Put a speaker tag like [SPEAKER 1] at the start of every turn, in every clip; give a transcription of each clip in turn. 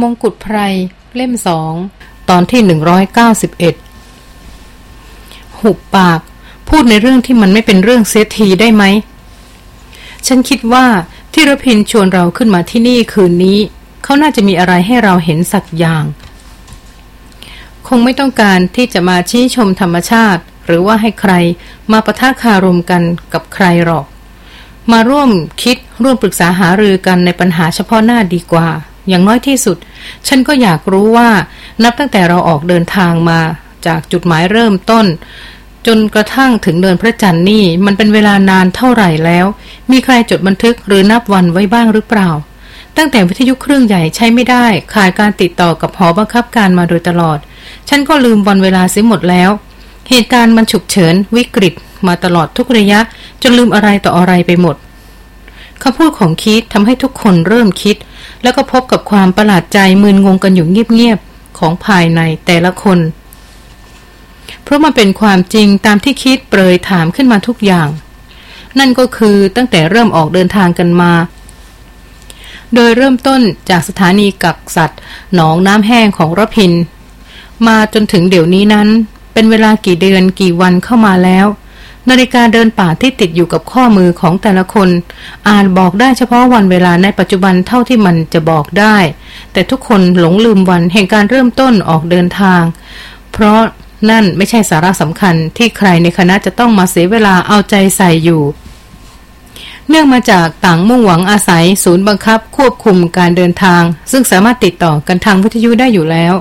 [SPEAKER 1] มงกุฎไพร เล่มสองตอนที่หนึ่งร้อยเก้าสิบเอ็ดหุบปาก พูดในเรื่องที่มันไม่เป็นเรื่องเสียทีได้ไหม ฉันคิดว่าที่รพินชวนเราขึ้นมาที่นี่คืนนี้ เขาน่าจะมีอะไรให้เราเห็นสักอย่าง คงไม่ต้องการที่จะมาชี้ชมธรรมชาติ หรือว่าให้ใครมาประทะคารมกันกับใครหรอก มาร่วมคิดร่วมปรึกษาหารือกันในปัญหาเฉพาะหน้าดีกว่า อย่างน้อยที่สุด ฉันก็อยากรู้ว่า นับตั้งแต่เราออกเดินทางมาจากจุดหมายเริ่มต้น จนกระทั่งถึงเดินพระจันทร์นี่ มันเป็นเวลานานเท่าไหร่แล้ว มีใครจดบันทึกหรือนับวันไว้บ้างหรือเปล่า ตั้งแต่วิทยุเครื่องใหญ่ใช้ไม่ได้ ขาดการติดต่อกับหอบังคับการมาโดยตลอด ฉันก็ลืมวันเวลาเสียหมดแล้ว เหตุการณ์มันฉุกเฉินวิกฤต มาตลอดทุกระยะ จนลืมอะไรต่ออะไรไปหมดคำพูดของคิดทำให้ทุกคนเริ่มคิด แล้วก็พบกับความประหลาดใจมึนงงกันอยู่เงียบๆของภายในแต่ละคน เพราะมันเป็นความจริงตามที่คิดเปรยถามขึ้นมาทุกอย่าง นั่นก็คือตั้งแต่เริ่มออกเดินทางกันมา โดยเริ่มต้นจากสถานีกักสัตว์ หนองน้ำแห้งของรพิน มาจนถึงเดี๋ยวนี้นั้น เป็นเวลากี่เดือนกี่วันเข้ามาแล้ว นาฬิกาเดินป่าที่ติดอยู่กับข้อมือของแต่ละคน อาจบอกได้เฉพาะวันเวลาในปัจจุบันเท่าที่มันจะบอกได้ แต่ทุกคนหลงลืมวันแห่งการเริ่มต้นออกเดินทาง เพราะนั่นไม่ใช่สาระสำคัญที่ใครในคณะจะต้องมาเสียเวลาเอาใจใส่อยู่ เนื่องมาจากต่างมุ่งหวังอาศัย ศูนย์บังคับควบคุมการเดินทาง ซึ่งสามารถติดต่อกันทางวิทยุได้อยู่แล้ว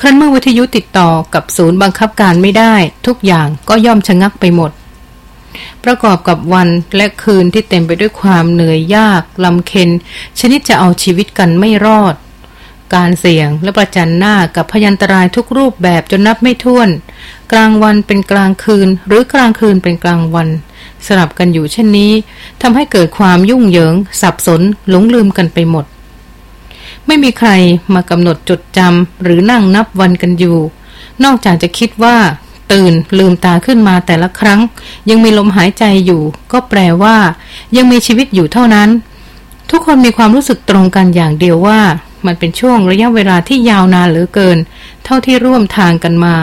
[SPEAKER 1] ครั้นเมื่อวิทยุติดต่อกับศูนย์บังคับการไม่ได้ ทุกอย่างก็ย่อมชะงักไปหมด ประกอบกับวันและคืนที่เต็มไปด้วยความเหนื่อยยากลำเค็น ชนิดจะเอาชีวิตกันไม่รอด การเสี่ยงและประจันหน้ากับพยันตรายทุกรูปแบบจนนับไม่ถ้วน กลางวันเป็นกลางคืน หรือกลางคืนเป็นกลางวันสลับกันอยู่เช่นนี้ทำให้เกิดความยุ่งเหยิง สับสนหลงลืมกันไปหมด ไม่มีใครมากำหนดจดจำหรือนั่งนับวันกันอยู่ นอกจากจะคิดว่าตื่นลืมตาขึ้นมาแต่ละครั้ง ยังมีลมหายใจอยู่ ก็แปลว่า ยังมีชีวิตอยู่เท่านั้น ทุกคนมีความรู้สึกตรงกันอย่างเดียวว่า มันเป็นช่วงระยะเวลาที่ยาวนานเหลือเกิน เท่าที่ร่วมทางกันมา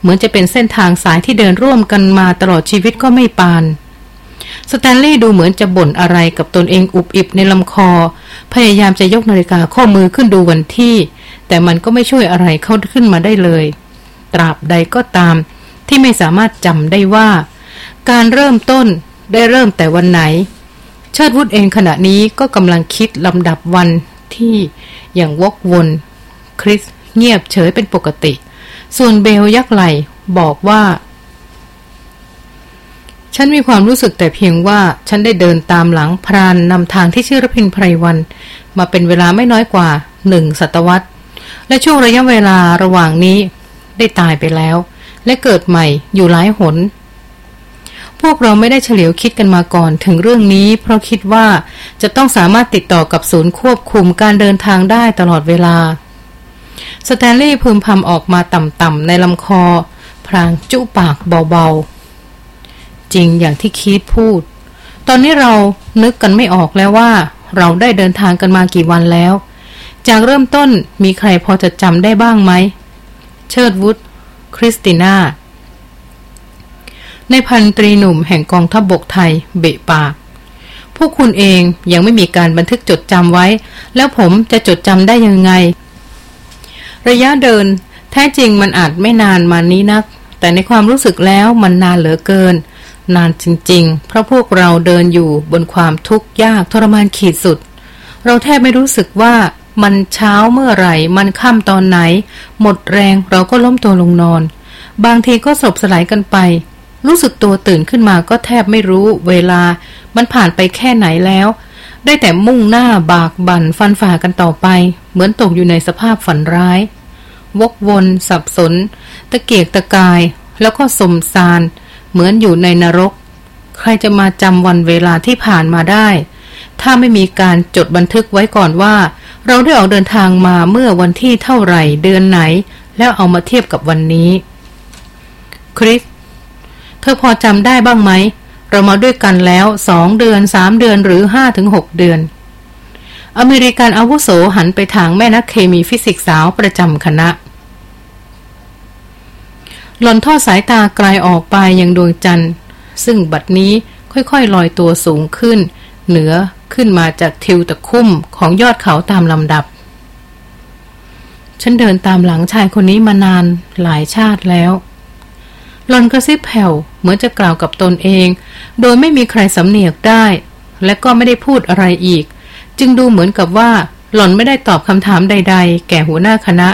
[SPEAKER 1] เหมือนจะเป็นเส้นทางสายที่เดินร่วมกันมาตลอดชีวิตก็ไม่ปาน สแตนลีย์ดูเหมือนจะบ่นอะไรกับตนเองอุบอิบในลำคอ พยายามจะยกนาฬิกาข้อมือขึ้นดูวันที่ แต่มันก็ไม่ช่วยอะไรเข้าขึ้นมาได้เลย ตราบใดก็ตาม ที่ไม่สามารถจำได้ว่า การเริ่มต้นได้เริ่มแต่วันไหน เชิดวุฒเองขณะนี้ก็กำลังคิดลำดับวันที่อย่างวกวน คริสเงียบเฉยเป็นปกติ ส่วนเบลยักไหลบอกว่า ฉันมีความรู้สึกแต่เพียงว่าฉันได้เดินตามหลังพรานนำทางที่ชื่อรพินไพรวัน มาเป็นเวลาไม่น้อยกว่าหนึ่งศตวรรษ และช่วงระยะเวลาระหว่างนี้ได้ตายไปแล้ว และเกิดใหม่อยู่หลายหน พวกเราไม่ได้เฉลียวคิดกันมาก่อนถึงเรื่องนี้ เพราะคิดว่าจะต้องสามารถติดต่อกับศูนย์ควบคุมการเดินทางได้ตลอดเวลา สแตนลีย์พึมพำออกมาต่ำๆในลำคอ พรางจุปากเบาๆ จริงอย่างที่คีดพูด ตอนนี้เรานึกกันไม่ออกแล้วว่า เราได้เดินทางกันมากี่วันแล้ว จากเริ่มต้นมีใครพอจะจำได้บ้างไหม เชิดวุฒคริสติน่า ในพันตรีหนุ่มแห่งกองทัพบบกไทย เบะปาก พวกคุณเองยังไม่มีการบันทึกจดจำไว้ แล้วผมจะจดจำได้ยังไง ระยะเดินแท้จริงมันอาจไม่นานมานี้นัก แต่ในความรู้สึกแล้วมันนานเหลือเกิน นานจริง ๆ เพราะพวกเราเดินอยู่บนความทุกข์ยากทรมานขีดสุด เราแทบไม่รู้สึกว่ามันเช้าเมื่อไหร่ มันค่ำตอนไหน หมดแรงเราก็ล้มตัวลงนอน บางทีก็สบสลายกันไป รู้สึกตัวตื่นขึ้นมาก็แทบไม่รู้เวลา มันผ่านไปแค่ไหนแล้ว ได้แต่มุ่งหน้าบากบั่นฟันฝ่ากันต่อไป เหมือนตกอยู่ในสภาพฝันร้าย วกวน สับสน ตะเกียกตะกาย แล้วก็สมซาน เหมือนอยู่ในนรก ใครจะมาจำวันเวลาที่ผ่านมาได้ ถ้าไม่มีการจดบันทึกไว้ก่อนว่า เราได้ออกเดินทางมาเมื่อวันที่เท่าไหร่เดือนไหน แล้วเอามาเทียบกับวันนี้ คริส เธอพอจำได้บ้างไหม เรามาด้วยกันแล้วสองเดือนสามเดือนหรือห้าถึงหกเดือน อเมริกันอาวุโสหันไปทางแม่นักเคมีฟิสิกส์สาวประจำคณะ หล่อนทอดสายตาไกลออกไปยังดวงจันทร์ ซึ่งบัดนี้ค่อยๆลอยตัวสูงขึ้น เหนือขึ้นมาจากทิวตะคุ่มของยอดเขาตามลำดับ ฉันเดินตามหลังชายคนนี้มานานหลายชาติแล้วหลอนกระซิบแผ่วเหมือนจะกล่าวกับตนเอง โดยไม่มีใครสำเนียกได้ และก็ไม่ได้พูดอะไรอีก จึงดูเหมือนกับว่า หล่อนไม่ได้ตอบคำถามใด ๆ แก่หัวหน้าคณะ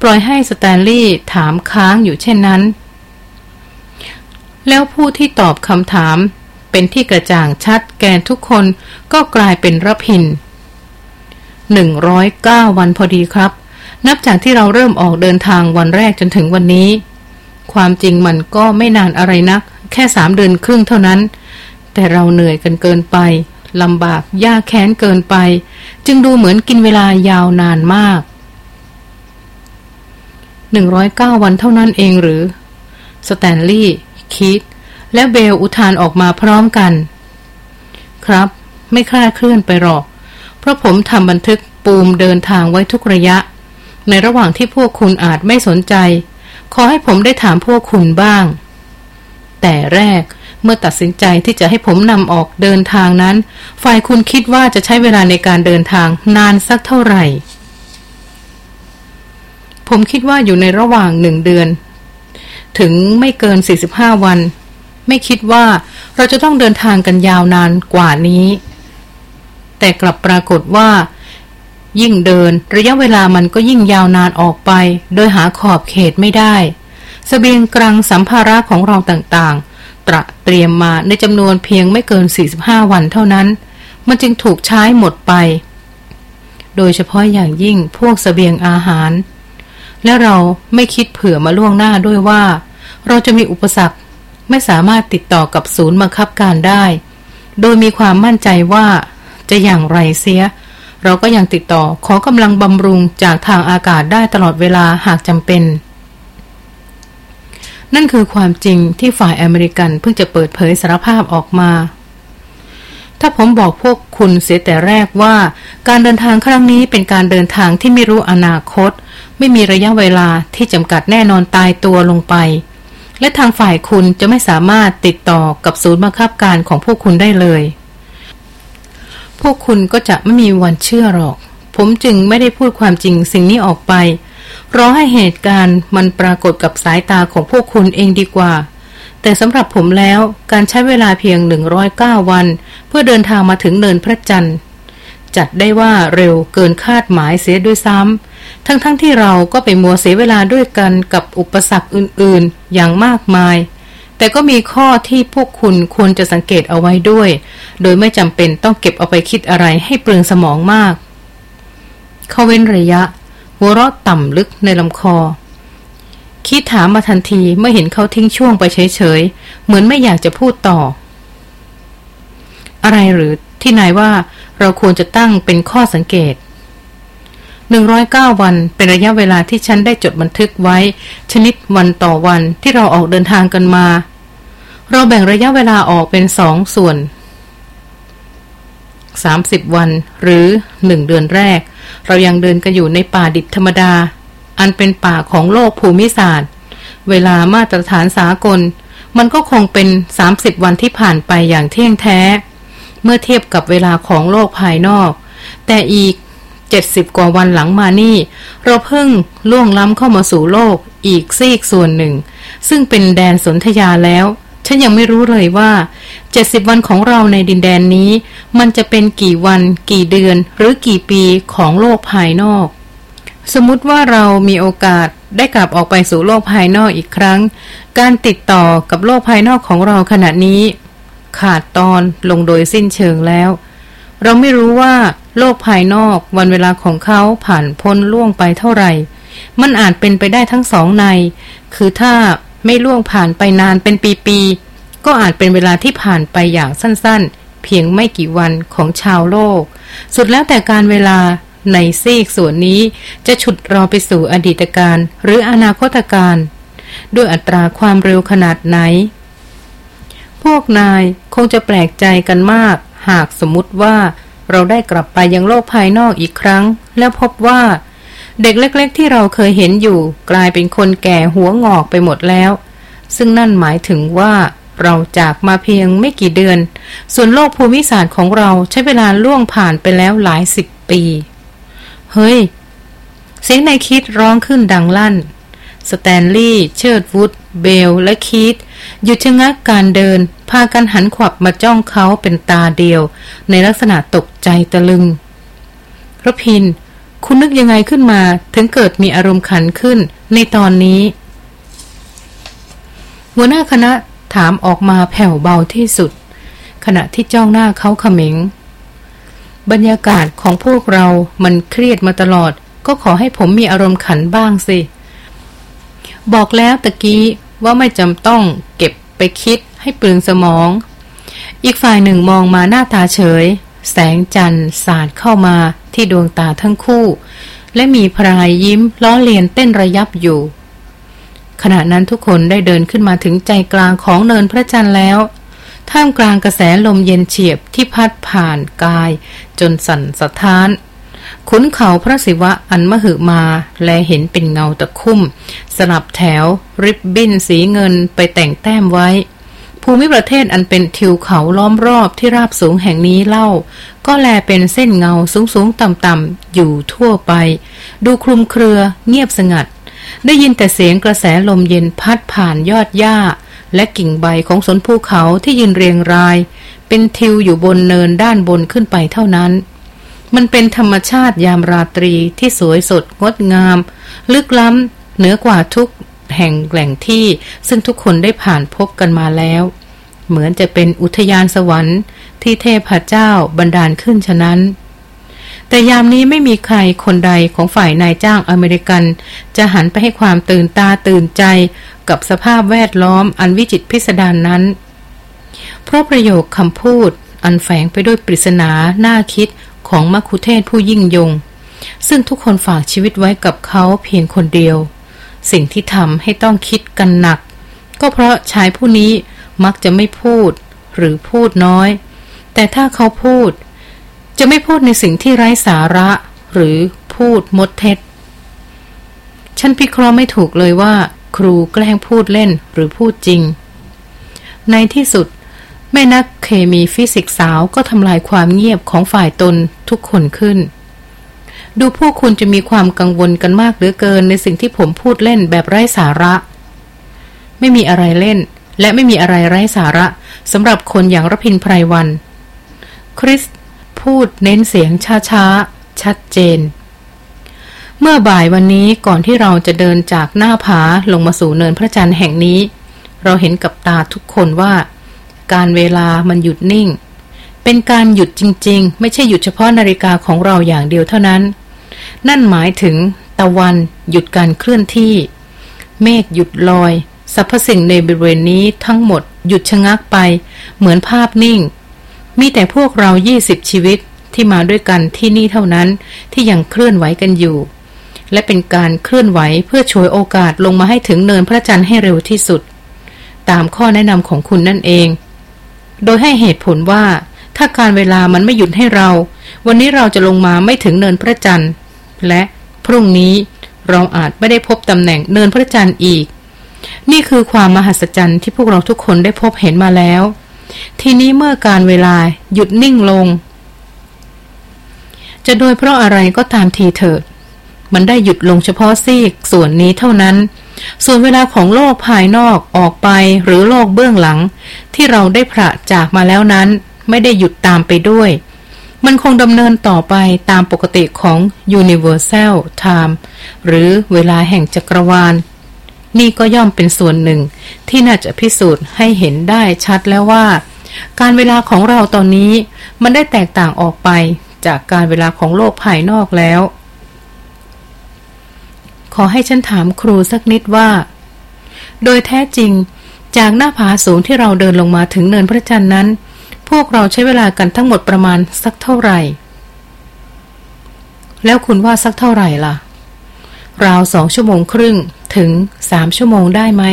[SPEAKER 1] ปล่อยให้สแตนลีย์ถามค้างอยู่เช่นนั้น แล้วผู้ที่ตอบคำถามเป็นที่กระจ่างชัดแก่ทุกคนก็กลายเป็นรพินหนึ่งร้อยเก้าวันพอดีครับ นับจากที่เราเริ่มออกเดินทางวันแรกจนถึงวันนี้ ความจริงมันก็ไม่นานอะไรนัก แค่สามเดือนครึ่งเท่านั้น แต่เราเหนื่อยกันเกินไปลำบากยากแค้นเกินไป จึงดูเหมือนกินเวลายาวนานมาก หนึ่งร้อยเก้าวันเท่านั้นเองหรือ สแตนลีย์คิดและเบลอุทานออกมาพร้อมกัน ครับ ไม่คลาดเคลื่อนไปหรอก เพราะผมทำบันทึกปูมเดินทางไว้ทุกระยะ ในระหว่างที่พวกคุณอาจไม่สนใจ ขอให้ผมได้ถามพวกคุณบ้าง แต่แรกเมื่อตัดสินใจที่จะให้ผมนำออกเดินทางนั้น ฝ่ายคุณคิดว่าจะใช้เวลาในการเดินทางนานสักเท่าไหร่ ผมคิดว่าอยู่ในระหว่างหนึ่งเดือน ถึงไม่เกิน 45 วัน ไม่คิดว่าเราจะต้องเดินทางกันยาวนานกว่านี้ แต่กลับปรากฏว่า ยิ่งเดินระยะเวลามันก็ยิ่งยาวนานออกไป โดยหาขอบเขตไม่ได้สเสบียงกลางสัมภาระของเราต่างๆ ตระเตรียมมาในจำนวนเพียงไม่เกิน 45 วันเท่านั้น มันจึงถูกใช้หมดไป โดยเฉพาะอย่างยิ่งพวกสเสบียงอาหาร และเราไม่คิดเผื่อมาล่วงหน้าด้วยว่า เราจะมีอุปสรรคไม่สามารถติดต่อกับศูนย์บังคับการได้ โดยมีความมั่นใจว่าจะอย่างไรเสีย เราก็ยังติดต่อขอกำลังบำรุงจากทางอากาศได้ตลอดเวลาหากจำเป็น นั่นคือความจริงที่ฝ่ายอเมริกันเพิ่งจะเปิดเผยสารภาพออกมา ถ้าผมบอกพวกคุณเสียแต่แรกว่า การเดินทางครั้งนี้เป็นการเดินทางที่ไม่รู้อนาคต ไม่มีระยะเวลาที่จำกัดแน่นอนตายตัวลงไป และทางฝ่ายคุณจะไม่สามารถติดต่อกับศูนย์บังคับการของพวกคุณได้เลย พวกคุณก็จะไม่มีวันเชื่อหรอก ผมจึงไม่ได้พูดความจริงสิ่งนี้ออกไปรอให้เหตุการณ์มันปรากฏกับสายตาของพวกคุณเองดีกว่า แต่สำหรับผมแล้วการใช้เวลาเพียง 109 วัน เพื่อเดินทางมาถึงเนินพระจันทร์ จัดได้ว่าเร็วเกินคาดหมายเสียด้วยซ้ำทั้งๆทที่เราก็ไปมัวเสียเวลาด้วยกันกับอุปสรรคอื่นๆ อย่างมากมาย แต่ก็มีข้อที่พวกคุณควรจะสังเกตเอาไว้ด้วย โดยไม่จำเป็นต้องเก็บเอาไปคิดอะไรให้เปลืองสมองมากเขาเว้นระยะ หัวเราะต่ำลึกในลำคอ คิดถามมาทันทีเมื่อเห็นเขาทิ้งช่วงไปเฉยๆ เหมือนไม่อยากจะพูดต่อ อะไรหรือที่นายว่าเราควรจะตั้งเป็นข้อสังเกต 109 วันเป็นระยะเวลาที่ฉันได้จดบันทึกไว้ ชนิดวันต่อวันที่เราออกเดินทางกันมา เราแบ่งระยะเวลาออกเป็นสองส่วน 30 วันหรือหนึ่งเดือนแรก เรายังเดินกันอยู่ในป่าดิบธรรมดา อันเป็นป่าของโลกภูมิศาสตร์ เวลามาตรฐานสากล มันก็คงเป็น 30 วันที่ผ่านไปอย่างเที่ยงแท้ เมื่อเทียบกับเวลาของโลกภายนอก แต่อีก 70 กว่าวันหลังมานี่ เราเพิ่งล่วงล้ำเข้ามาสู่โลกอีกซีกส่วนหนึ่ง ซึ่งเป็นแดนสนธยาแล้วฉันยังไม่รู้เลยว่า 70 วันของเราในดินแดนนี้ มันจะเป็นกี่วัน กี่เดือน หรือกี่ปีของโลกภายนอก สมมติว่าเรามีโอกาสได้กลับออกไปสู่โลกภายนอกอีกครั้ง การติดต่อกับโลกภายนอกของเราขณะนี้ ขาดตอนลงโดยสิ้นเชิงแล้ว เราไม่รู้ว่าโลกภายนอกวันเวลาของเขาผ่านพ้นล่วงไปเท่าไหร่ มันอาจเป็นไปได้ทั้งสองใน คือถ้าไม่ล่วงผ่านไปนานเป็นปีๆ ก็อาจเป็นเวลาที่ผ่านไปอย่างสั้นๆ เพียงไม่กี่วันของชาวโลก สุดแล้วแต่การเวลา ในซีกส่วนนี้จะฉุดเราไปสู่อดีตการหรืออนาคตการด้วยอัตราความเร็วขนาดไหน พวกนายคงจะแปลกใจกันมาก หากสมมติว่าเราได้กลับไปยังโลกภายนอกอีกครั้ง แล้วพบว่าเด็กเล็ก ๆ ที่เราเคยเห็นอยู่ กลายเป็นคนแก่หัวงอกไปหมดแล้ว ซึ่งนั่นหมายถึงว่าเราจากมาเพียงไม่กี่เดือน ส่วนโลกภูมิศาสตร์ของเราใช้เวลาล่วงผ่านไปแล้วหลายสิบปี เฮ้ย เสียงนายคีธร้องขึ้นดังลั่น สแตนลีย์เชิร์ดวูดเบล และคีธหยุดชะงักการเดิน พากันหันขวับมาจ้องเขาเป็นตาเดียว ในลักษณะตกใจตะลึงรพิน คุณนึกยังไงขึ้นมาถึงเกิดมีอารมณ์ขันขึ้นในตอนนี้ หัวหน้าคณะถามออกมาแผ่วเบาที่สุด ขณะที่จ้องหน้าเขาเขม็ง บรรยากาศของพวกเรามันเครียดมาตลอด ก็ขอให้ผมมีอารมณ์ขันบ้างสิ บอกแล้วตะกี้ว่าไม่จำต้องเก็บไปคิดให้เปลืองสมอง อีกฝ่ายหนึ่งมองมาหน้าตาเฉย แสงจันทร์สาดเข้ามาที่ดวงตาทั้งคู่ และมีพรายยิ้มล้อเลียนเต้นระยับอยู่ ขณะนั้นทุกคนได้เดินขึ้นมาถึงใจกลางของเนินพระจันทร์แล้ว ท่ามกลางกระแสลมเย็นเฉียบที่พัดผ่านกาย จนสั่นสะท้านขุนเขาพระศิวะอันมหึมา แลเห็นเป็นเงาตะคุ่ม สลับแถว ริบบิ้นสีเงินไปแต่งแต้มไว้ ภูมิประเทศอันเป็นทิวเขาล้อมรอบที่ราบสูงแห่งนี้เล่า ก็แลเป็นเส้นเงาสูงสูงต่ำต่ำอยู่ทั่วไป ดูคลุมเครือเงียบสงัด ได้ยินแต่เสียงกระแสลมเย็นพัดผ่านยอดหญ้า และกิ่งใบของสนภูเขาที่ยืนเรียงราย เป็นทิวอยู่บนเนินด้านบนขึ้นไปเท่านั้น มันเป็นธรรมชาติยามราตรีที่สวยสดงดงาม ลึกล้ำเหนือกว่าทุกแห่งแหล่งที่ซึ่งทุกคนได้ผ่านพบกันมาแล้ว เหมือนจะเป็นอุทยานสวรรค์ที่เทพเจ้าบันดาลขึ้นฉะนั้น แต่ยามนี้ไม่มีใครคนใดของฝ่ายนายจ้างอเมริกัน จะหันไปให้ความตื่นตาตื่นใจกับสภาพแวดล้อมอันวิจิตพิสดารนนั้น เพราะประโยคคำพูดอันแฝงไปด้วยปริศนาหน้าคิดของมัคคุเทศผู้ยิ่งยง ซึ่งทุกคนฝากชีวิตไว้กับเขาเพียงคนเดียว สิ่งที่ทำให้ต้องคิดกันหนัก ก็เพราะชายผู้นี้มักจะไม่พูดหรือพูดน้อย แต่ถ้าเขาพูด จะไม่พูดในสิ่งที่ไร้สาระ หรือพูดมดเท็จ ฉันพิเคราะห์ไม่ถูกเลยว่า ครูแกล้งพูดเล่นหรือพูดจริง ในที่สุด แม่นักเคมีฟิสิกสาวก็ทำลายความเงียบของฝ่ายตนทุกคนขึ้น ดูพวกคุณจะมีความกังวลกันมากเหลือเกินในสิ่งที่ผมพูดเล่นแบบไร้สาระ ไม่มีอะไรเล่น และไม่มีอะไรไร้สาระสำหรับคนอย่างรพินไพรวัน คริส พูดเน้นเสียงช้าๆ ชัดเจน เมื่อบ่ายวันนี้ก่อนที่เราจะเดินจากหน้าผาลงมาสู่เนินพระจันทร์แห่งนี้ เราเห็นกับตาทุกคนว่า การเวลามันหยุดนิ่ง เป็นการหยุดจริงๆ ไม่ใช่หยุดเฉพาะนาฬิกาของเราอย่างเดียวเท่านั้น นั่นหมายถึงตะวันหยุดการเคลื่อนที่ เมฆหยุดลอยสรรพสิ่งในบริเวณนี้ทั้งหมดหยุดชะงักไป เหมือนภาพนิ่ง มีแต่พวกเรายี่สิบชีวิตที่มาด้วยกันที่นี่เท่านั้นที่ยังเคลื่อนไหวกันอยู่ และเป็นการเคลื่อนไหวเพื่อช่วยโอกาสลงมาให้ถึงเนินพระจันทร์ให้เร็วที่สุด ตามข้อแนะนำของคุณนั่นเอง โดยให้เหตุผลว่า ถ้าการเวลามันไม่หยุดให้เรา วันนี้เราจะลงมาไม่ถึงเนินพระจันทร์ และพรุ่งนี้เราอาจไม่ได้พบตำแหน่งเนินพระจันทร์อีก นี่คือความมหัศจรรย์ที่พวกเราทุกคนได้พบเห็นมาแล้ว ทีนี้เมื่อการเวลาหยุดนิ่งลง จะโดยเพราะอะไรก็ตามทีเถิด มันได้หยุดลงเฉพาะซีกส่วนนี้เท่านั้น ส่วนเวลาของโลกภายนอกออกไปหรือโลกเบื้องหลัง ที่เราได้พระจากมาแล้วนั้น ไม่ได้หยุดตามไปด้วย มันคงดำเนินต่อไปตามปกติของ universal time หรือเวลาแห่งจักรวาล นี่ก็ย่อมเป็นส่วนหนึ่ง ที่น่าจะพิสูจน์ให้เห็นได้ชัดแล้วว่า การเวลาของเราตอนนี้มันได้แตกต่างออกไปจากการเวลาของโลกภายนอกแล้ว ขอให้ฉันถามครูสักนิดว่า โดยแท้จริง จากหน้าผาสูงที่เราเดินลงมาถึงเนินพระจันทร์นั้น พวกเราใช้เวลากันทั้งหมดประมาณสักเท่าไหร่ แล้วคุณว่าสักเท่าไหร่ล่ะ ราวสองชั่วโมงครึ่ง ถึงสามชั่วโมงได้ไหม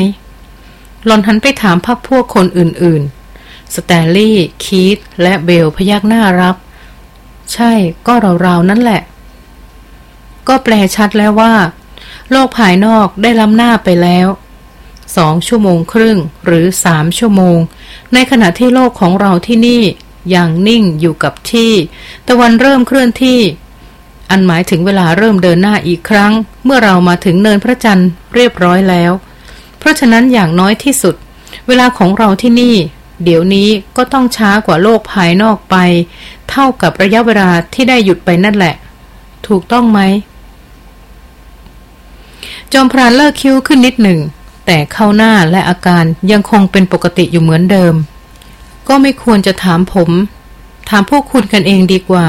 [SPEAKER 1] หลอนหันไปถามพักพวกคนอื่นๆ สแตลลี่ คีตและเบลพยักหน้ารับ ใช่ก็ราวๆ นั่นแหละ ก็แปลชัดแล้วว่า โลกภายนอกได้ล้ำหน้าไปแล้วสองชั่วโมงครึ่งหรือสามชั่วโมง ในขณะที่โลกของเราที่นี่อย่างนิ่งอยู่กับที่ ตะวันเริ่มเคลื่อนที่ อันหมายถึงเวลาเริ่มเดินหน้าอีกครั้ง เมื่อเรามาถึงเนินพระจันทร์เรียบร้อยแล้ว เพราะฉะนั้นอย่างน้อยที่สุด เวลาของเราที่นี่ เดี๋ยวนี้ก็ต้องช้ากว่าโลกภายนอกไป เท่ากับระยะเวลาที่ได้หยุดไปนั่นแหละ ถูกต้องไหมจอมพรานเลิกคิ้วขึ้นนิดหนึ่ง แต่เข้าหน้าและอาการยังคงเป็นปกติอยู่เหมือนเดิม ก็ไม่ควรจะถามผม ถามพวกคุณกันเองดีกว่า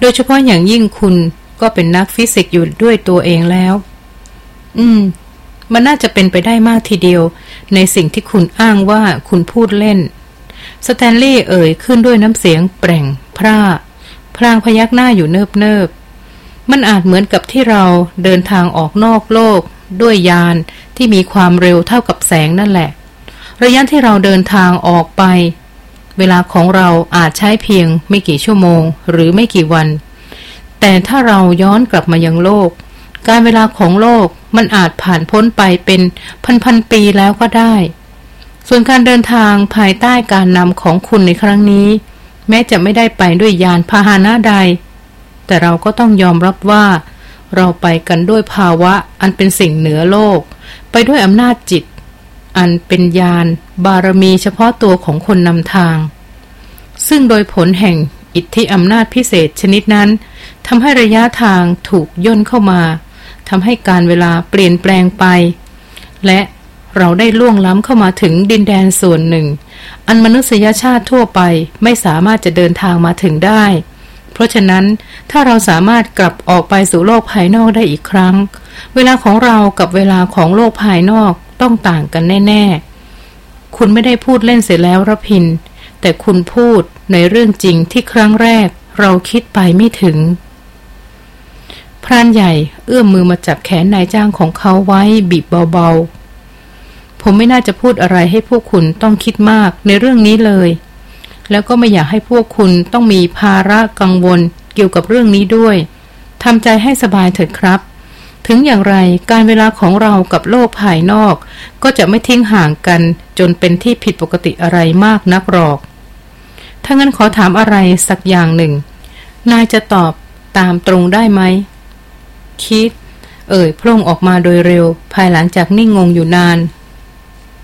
[SPEAKER 1] โดยเฉพาะอย่างยิ่งคุณก็เป็นนักฟิสิกส์อยู่ด้วยตัวเองแล้ว อืม มันน่าจะเป็นไปได้มากทีเดียว ในสิ่งที่คุณอ้างว่าคุณพูดเล่น สแตนลีย์เอ่ยขึ้นด้วยน้ำเสียงแปร่ง พร่าพลางพยักหน้าอยู่เนิบเนิบมันอาจเหมือนกับที่เราเดินทางออกนอกโลก ด้วยยานที่มีความเร็วเท่ากับแสงนั่นแหละ ระยะที่เราเดินทางออกไป เวลาของเราอาจใช้เพียงไม่กี่ชั่วโมง หรือไม่กี่วัน แต่ถ้าเราย้อนกลับมายังโลก การเวลาของโลกมันอาจผ่านพ้นไปเป็นพันๆปีแล้วก็ได้ ส่วนการเดินทางภายใต้การนำของคุณในครั้งนี้ แม้จะไม่ได้ไปด้วยยานพาหนะใด แต่เราก็ต้องยอมรับว่า เราไปกันด้วยภาวะอันเป็นสิ่งเหนือโลก ไปด้วยอำนาจจิต อันเป็นญาณบารมีเฉพาะตัวของคนนำทาง ซึ่งโดยผลแห่งอิทธิอำนาจพิเศษชนิดนั้นทำให้ระยะทางถูกย่นเข้ามาทำให้การเวลาเปลี่ยนแปลงไป และเราได้ล่วงล้ำเข้ามาถึงดินแดนส่วนหนึ่ง อันมนุษยชาติทั่วไปไม่สามารถจะเดินทางมาถึงได้ เพราะฉะนั้นถ้าเราสามารถกลับออกไปสู่โลกภายนอกได้อีกครั้ง เวลาของเรากับเวลาของโลกภายนอก ต้องต่างกันแน่ ๆ คุณไม่ได้พูดเล่นเสร็จแล้วรพิน แต่คุณพูดในเรื่องจริงที่ครั้งแรกเราคิดไปไม่ถึง พรานใหญ่เอื้อมมือมาจับแขนนายจ้างของเขาไว้บีบเบาๆ ผมไม่น่าจะพูดอะไรให้พวกคุณต้องคิดมากในเรื่องนี้เลย แล้วก็ไม่อยากให้พวกคุณต้องมีภาระกังวลเกี่ยวกับเรื่องนี้ด้วยทำใจให้สบายเถิดครับ ถึงอย่างไรการเวลาของเรากับโลกภายนอก ก็จะไม่ทิ้งห่างกันจนเป็นที่ผิดปกติอะไรมากนักหรอก ถ้างั้นขอถามอะไรสักอย่างหนึ่ง นายจะตอบตามตรงได้ไหม คิด เอ่ยพร่งออกมาโดยเร็ว ภายหลังจากนิ่งงงอยู่นาน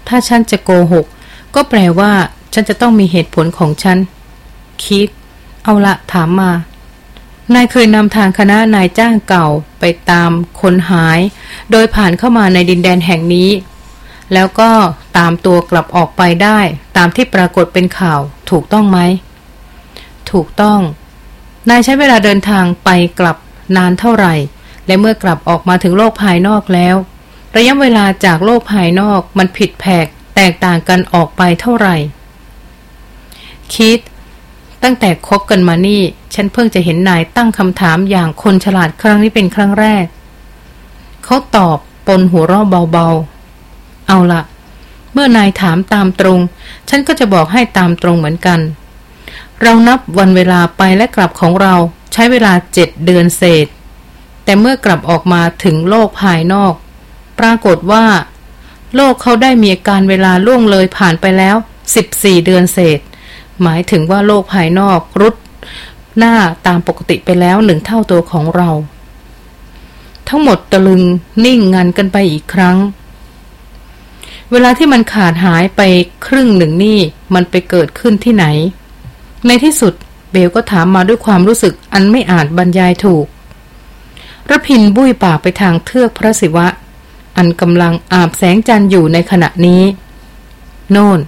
[SPEAKER 1] ถ้าฉันจะโกหก ก็แปลว่า ฉันจะต้องมีเหตุผลของฉัน คิด เอาละถามมา นายเคยนำทางคณะนายจ้างเก่าไปตามคนหาย โดยผ่านเข้ามาในดินแดนแห่งนี้ แล้วก็ตามตัวกลับออกไปได้ ตามที่ปรากฏเป็นข่าวถูกต้องไหม ถูกต้อง นายใช้เวลาเดินทางไปกลับนานเท่าไหร่ และเมื่อกลับออกมาถึงโลกภายนอกแล้ว ระยะเวลาจากโลกภายนอกมันผิดแผกแตกต่างกันออกไปเท่าไหร่คิด ตั้งแต่คบกันมานี่ ฉันเพิ่งจะเห็นนายตั้งคำถามอย่างคนฉลาดครั้งนี้เป็นครั้งแรก เขาตอบปนหัวเราะเบาๆ เอาละเมื่อนายถามตามตรง ฉันก็จะบอกให้ตามตรงเหมือนกัน เรานับวันเวลาไปและกลับของเราใช้เวลาเจ็ดเดือนเศษ แต่เมื่อกลับออกมาถึงโลกภายนอก ปรากฏว่า โลกเขาได้มีการเวลาล่วงเลยผ่านไปแล้วสิบสี่เดือนเศษ หมายถึงว่าโลกภายนอกรุดหน้าตามปกติไปแล้วหนึ่งเท่าตัวของเรา ทั้งหมดตะลึงนิ่งงันกันไปอีกครั้ง เวลาที่มันขาดหายไปครึ่งหนึ่งนี่มันไปเกิดขึ้นที่ไหน ในที่สุดเบลก็ถามมาด้วยความรู้สึกอันไม่อาจบรรยายถูกระพินบุ้ยปากไปทางเทือกพระศิวะ อันกำลังอาบแสงจันทร์อยู่ในขณะนี้ โน่น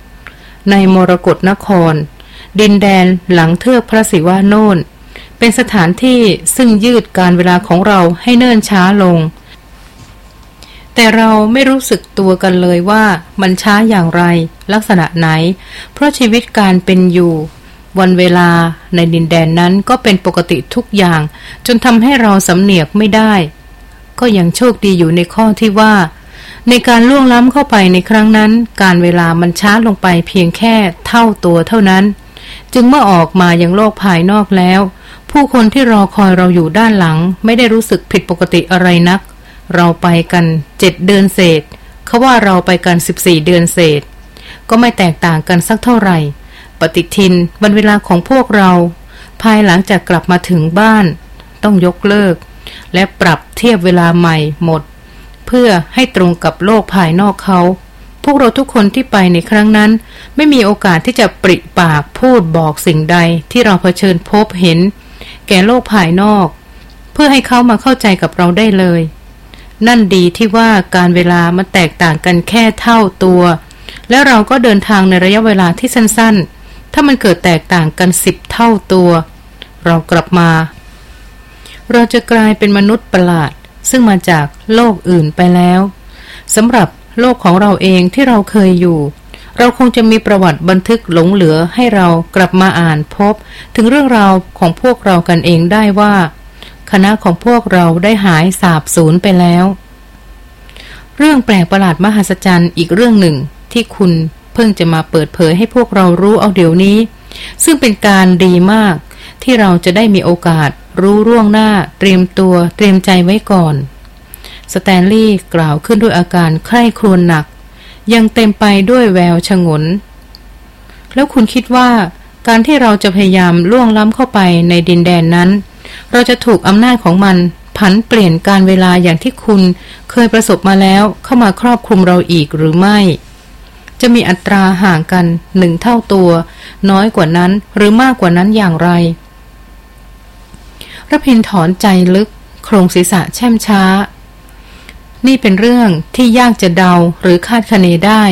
[SPEAKER 1] ในมรกรนคร ดินแดนหลังเทือกพระศิวะโน่น เป็นสถานที่ซึ่งยืดการเวลาของเราให้เนิ่นช้าลง แต่เราไม่รู้สึกตัวกันเลยว่ามันช้าอย่างไร ลักษณะไหน เพราะชีวิตการเป็นอยู่ วันเวลาในดินแดนนั้นก็เป็นปกติทุกอย่าง จนทำให้เราสำเนียกไม่ได้ ก็ยังโชคดีอยู่ในข้อที่ว่าในการล่วงล้ำเข้าไปในครั้งนั้น การเวลามันช้าลงไปเพียงแค่เท่าตัวเท่านั้น จึงเมื่อออกมายังโลกภายนอกแล้ว ผู้คนที่รอคอยเราอยู่ด้านหลัง ไม่ได้รู้สึกผิดปกติอะไรนัก เราไปกันเจ็ดเดือนเศษเขาว่าเราไปกันสิบสี่เดือนเศษ ก็ไม่แตกต่างกันสักเท่าไหร่ ปฏิทินวันเวลาของพวกเรา ภายหลังจากกลับมาถึงบ้าน ต้องยกเลิก และปรับเทียบเวลาใหม่หมด เพื่อให้ตรงกับโลกภายนอกเขา พวกเราทุกคนที่ไปในครั้งนั้น ไม่มีโอกาสที่จะปริปากพูดบอกสิ่งใดที่เราเผชิญพบเห็น แก่โลกภายนอก เพื่อให้เขามาเข้าใจกับเราได้เลย นั่นดีที่ว่าการเวลามันแตกต่างกันแค่เท่าตัว แล้วเราก็เดินทางในระยะเวลาที่สั้นๆ ถ้ามันเกิดแตกต่างกันสิบเท่าตัว เรากลับมา เราจะกลายเป็นมนุษย์ประหลาดซึ่งมาจากโลกอื่นไปแล้วสำหรับ โลกของเราเองที่เราเคยอยู่ เราคงจะมีประวัติบันทึกหลงเหลือให้เรากลับมาอ่านพบ ถึงเรื่องราวของพวกเรากันเองได้ว่า คณะของพวกเราได้หายสาบสูญไปแล้ว เรื่องแปลกประหลาดมหัศจรรย์อีกเรื่องหนึ่งที่คุณเพิ่งจะมาเปิดเผยให้พวกเรารู้เอาเดี๋ยวนี้ ซึ่งเป็นการดีมากที่เราจะได้มีโอกาสรู้ร่วงหน้า เตรียมตัวเตรียมใจไว้ก่อน สแตนลีย์กล่าวขึ้นด้วยอาการใคร่ครวญหนัก ยังเต็มไปด้วยแววชงน แล้วคุณคิดว่า การที่เราจะพยายามล่วงล้ำเข้าไปในดินแดนนั้น เราจะถูกอำนาจของมัน ผันเปลี่ยนการเวลาอย่างที่คุณเคยประสบมาแล้วเข้ามาครอบคลุมเราอีกหรือไม่ จะมีอัตราห่างกันหนึ่งเท่าตัว น้อยกว่านั้นหรือมากกว่านั้นอย่างไรระพินถอนใจลึก โครงศีรษะแช่มช้า นี่เป็นเรื่องที่ยากจะเดาหรือคาดคะเนได้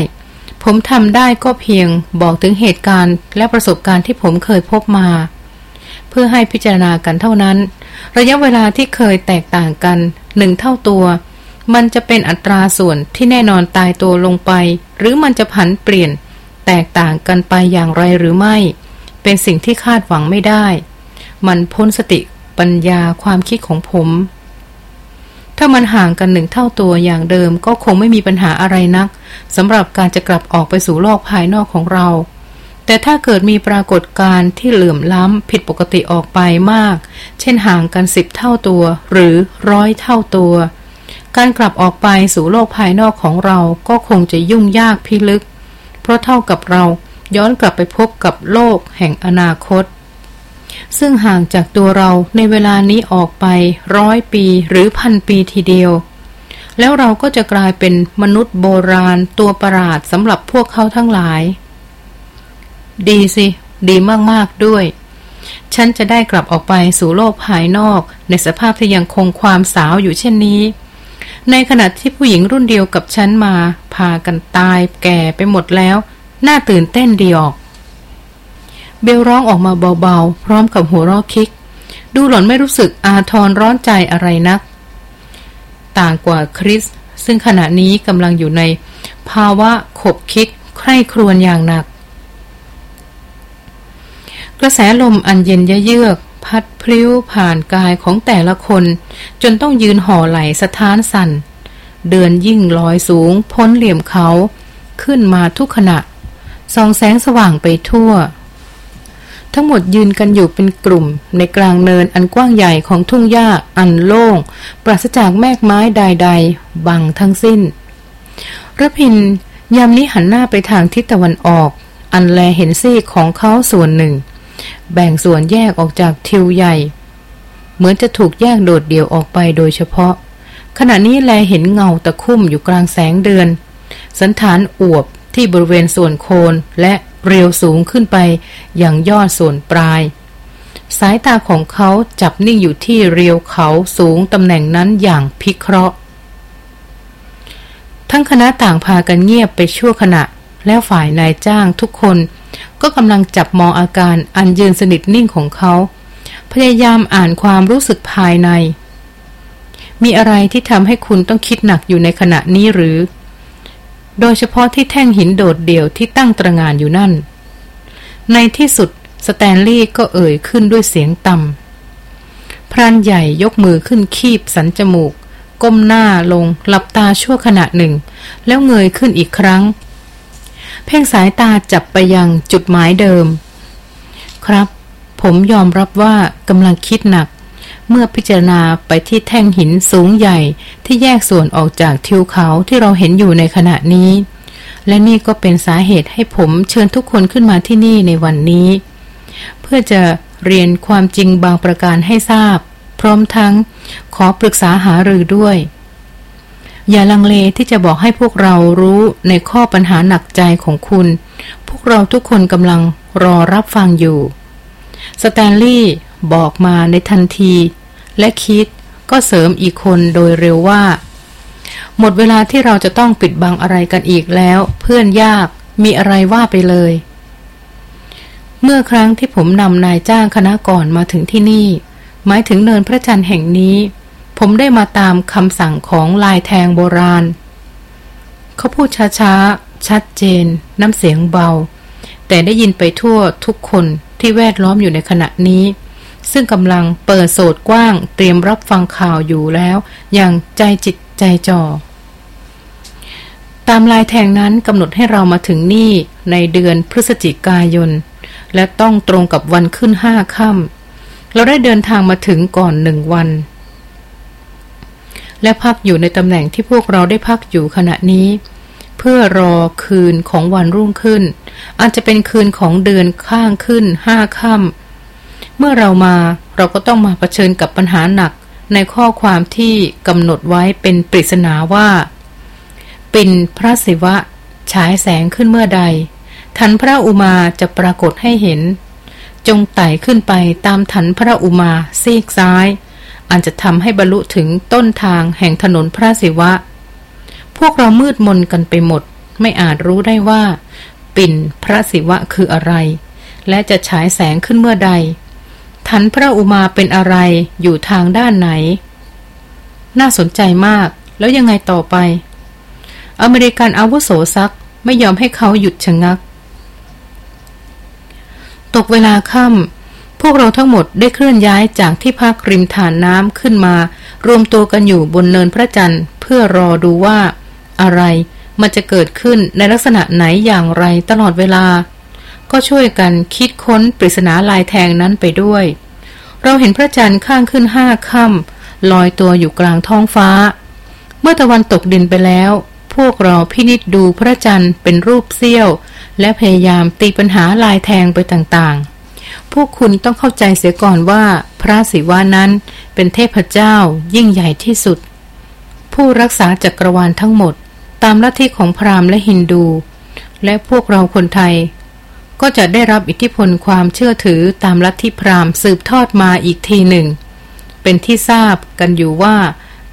[SPEAKER 1] ผมทำได้ก็เพียงบอกถึงเหตุการณ์และประสบการณ์ที่ผมเคยพบมา เพื่อให้พิจารณากันเท่านั้น ระยะเวลาที่เคยแตกต่างกันหนึ่งเท่าตัว มันจะเป็นอัตราส่วนที่แน่นอนตายตัวลงไป หรือมันจะผันเปลี่ยน แตกต่างกันไปอย่างไรหรือไม่ เป็นสิ่งที่คาดหวังไม่ได้ มันพ้นสติปัญญาความคิดของผม ถ้ามันห่างกันหนึ่งเท่าตัวอย่างเดิมก็คงไม่มีปัญหาอะไรนักสำหรับการจะกลับออกไปสู่โลกภายนอกของเรา แต่ถ้าเกิดมีปรากฏการณ์ที่เหลื่อมล้ำผิดปกติออกไปมาก เช่นห่างกันสิบเท่าตัว หรือร้อยเท่าตัว การกลับออกไปสู่โลกภายนอกของเราก็คงจะยุ่งยากพิลึก เพราะเท่ากับเราย้อนกลับไปพบกับโลกแห่งอนาคต ซึ่งห่างจากตัวเราในเวลานี้ออกไปร้อยปีหรือพันปีทีเดียว แล้วเราก็จะกลายเป็นมนุษย์โบราณตัวประหลาดสำหรับพวกเขาทั้งหลาย ดีสิ ดีมากๆด้วย ฉันจะได้กลับออกไปสู่โลกภายนอกในสภาพที่ยังคงความสาวอยู่เช่นนี้ ในขณะที่ผู้หญิงรุ่นเดียวกับฉันมา พากันตายแก่ไปหมดแล้ว น่าตื่นเต้นดีออก เบลร้องออกมาเบาๆ พร้อมกับหัวเราะคิก ดูหล่อนไม่รู้สึกอาทรร้อนใจอะไรนัก ต่างกว่าคริส ซึ่งขณะนี้กำลังอยู่ใน ภาวะขบคิดใคร่ครวญอย่างหนัก กระแสลมอันเย็นเยือก พัดพลิ้วผ่านกายของแต่ละคน จนต้องยืนห่อไหลสะท้านสัน่น เดินยิ่งลอยสูง พ้นเหลี่ยมเขา ขึ้นมาทุกขณะส่องแสงสว่างไปทั่ว ทั้งหมดยืนกันอยู่เป็นกลุ่ม ในกลางเนินอันกว้างใหญ่ของทุ่งหญ้าอันโล่ง ปราศจากแมกไม้ใดๆ บังทั้งสิ้นระพินยามนี้หันหน้าไปทางทิศตะวันออก อันแลเห็นซีกของเขาส่วนหนึ่ง แบ่งส่วนแยกออกจากทิวใหญ่ เหมือนจะถูกแยกโดดเดี่ยวออกไปโดยเฉพาะ ขณะนี้แลเห็นเงาตะคุ่มอยู่กลางแสงเดือน สันฐานอวบที่บริเวณส่วนโคนและ เรียวสูงขึ้นไปอย่างยอดส่วนปลาย สายตาของเขาจับนิ่งอยู่ที่เรียวเขาสูงตำแหน่งนั้นอย่างพิเคราะห์ ทั้งคณะต่างพากันเงียบไปชั่วขณะ แล้วฝ่ายนายจ้างทุกคน ก็กำลังจับมองอาการอันยืนสนิทนิ่งของเขา พยายามอ่านความรู้สึกภายใน มีอะไรที่ทำให้คุณต้องคิดหนักอยู่ในขณะนี้หรือ โดยเฉพาะที่แท่งหินโดดเดี่ยวที่ตั้งตระงานอยู่นั่น ในที่สุดสแตนลีย์ก็เอ่ยขึ้นด้วยเสียงต่ำพรานใหญ่ยกมือขึ้นคีบสันจมูก ก้มหน้าลงหลับตาชั่วขณะหนึ่ง แล้วเงยขึ้นอีกครั้ง เพ่งสายตาจับไปยังจุดหมายเดิม ครับผผมยอมรับว่ากำลังคิดหนัก เมื่อพิจารณาไปที่แท่งหินสูงใหญ่ที่แยกส่วนออกจากทิวเขาที่เราเห็นอยู่ในขณะนี้ และนี่ก็เป็นสาเหตุให้ผมเชิญทุกคนขึ้นมาที่นี่ในวันนี้ เพื่อจะเรียนความจริงบางประการให้ทราบ พร้อมทั้งขอปรึกษาหารือด้วย อย่าลังเลที่จะบอกให้พวกเรารู้ในข้อปัญหาหนักใจของคุณ พวกเราทุกคนกำลังรอรับฟังอยู่ สแตนลีย์บอกมาในทันที และคิดก็เสริมอีกคนโดยเร็วว่า หมดเวลาที่เราจะต้องปิดบังอะไรกันอีกแล้ว เพื่อนยากมีอะไรว่าไปเลย เมื่อครั้งที่ผมนำนายจ้างคณะก่อนมาถึงที่นี่ หมายถึงเนินพระจันทร์แห่งนี้ ผมได้มาตามคำสั่งของลายแทงโบราณ เขาพูดช้าๆ ชัดเจน น้ำเสียงเบา แต่ได้ยินไปทั่วทุกคนที่แวดล้อมอยู่ในขณะนี้ ซึ่งกำลังเปิดโสดกว้าง เตรียมรับฟังข่าวอยู่แล้ว อย่างใจจิตใจจ่อตามลายแทงนั้นกำหนดให้เรามาถึงนี่ในเดือนพฤศจิกายน และต้องตรงกับวันขึ้นห้าค่ำเราได้เดินทางมาถึงก่อนหนึ่งวัน และพักอยู่ในตำแหน่งที่พวกเราได้พักอยู่ขณะนี้ เพื่อรอคืนของวันรุ่งขึ้น อาจจะเป็นคืนของเดือนข้างขึ้นห้าค่ำ เมื่อเรามาเราก็ต้องมาเผชิญกับปัญหาหนักในข้อความที่กำหนดไว้เป็นปริศนาว่า ปินพระศิวะฉายแสงขึ้นเมื่อใด ทันพระอุมาจะปรากฏให้เห็น จงไต่ขึ้นไปตามทันพระอุมาซีกซ้าย อันจะทำให้บรรลุถึงต้นทางแห่งถนนพระศิวะ พวกเรามืดมนกันไปหมด ไม่อาจรู้ได้ว่า ปิ่นพระศิวะคืออะไร และจะฉายแสงขึ้นเมื่อใด ทันพระอุมาเป็นอะไรอยู่ทางด้านไหน น่าสนใจมากแล้วยังไงต่อไป อเมริกันอาวุโสซักไม่ยอมให้เขาหยุดชะงัก ตกเวลาค่ำพวกเราทั้งหมดได้เคลื่อนย้ายจากที่พักริมฐานน้ำขึ้นมา รวมตัวกันอยู่บนเนินพระจันทร์ เพื่อรอดูว่า อะไรมันจะเกิดขึ้นในลักษณะไหนอย่างไรตลอดเวลา ก็ช่วยกันคิดค้นปริศนาลายแทงนั้นไปด้วย เราเห็นพระจันทร์ข้างขึ้นห้าค่ำลอยตัวอยู่กลางท้องฟ้า เมื่อตะวันตกดินไปแล้ว พวกเราพินิจดูพระจันทร์เป็นรูปเสี้ยว และพยายามตีปัญหาลายแทงไปต่างๆ พวกคุณต้องเข้าใจเสียก่อนว่าพระศิวานั้นเป็นเทพเจ้ายิ่งใหญ่ที่สุด ผู้รักษาจักรวาลทั้งหมด ตามลัทธิของพราหมณ์และฮินดู และพวกเราคนไทย ก็จะได้รับอิทธิพลความเชื่อถือตามลัทธิพราหมณ์สืบทอดมาอีกทีหนึ่ง เป็นที่ทราบกันอยู่ว่า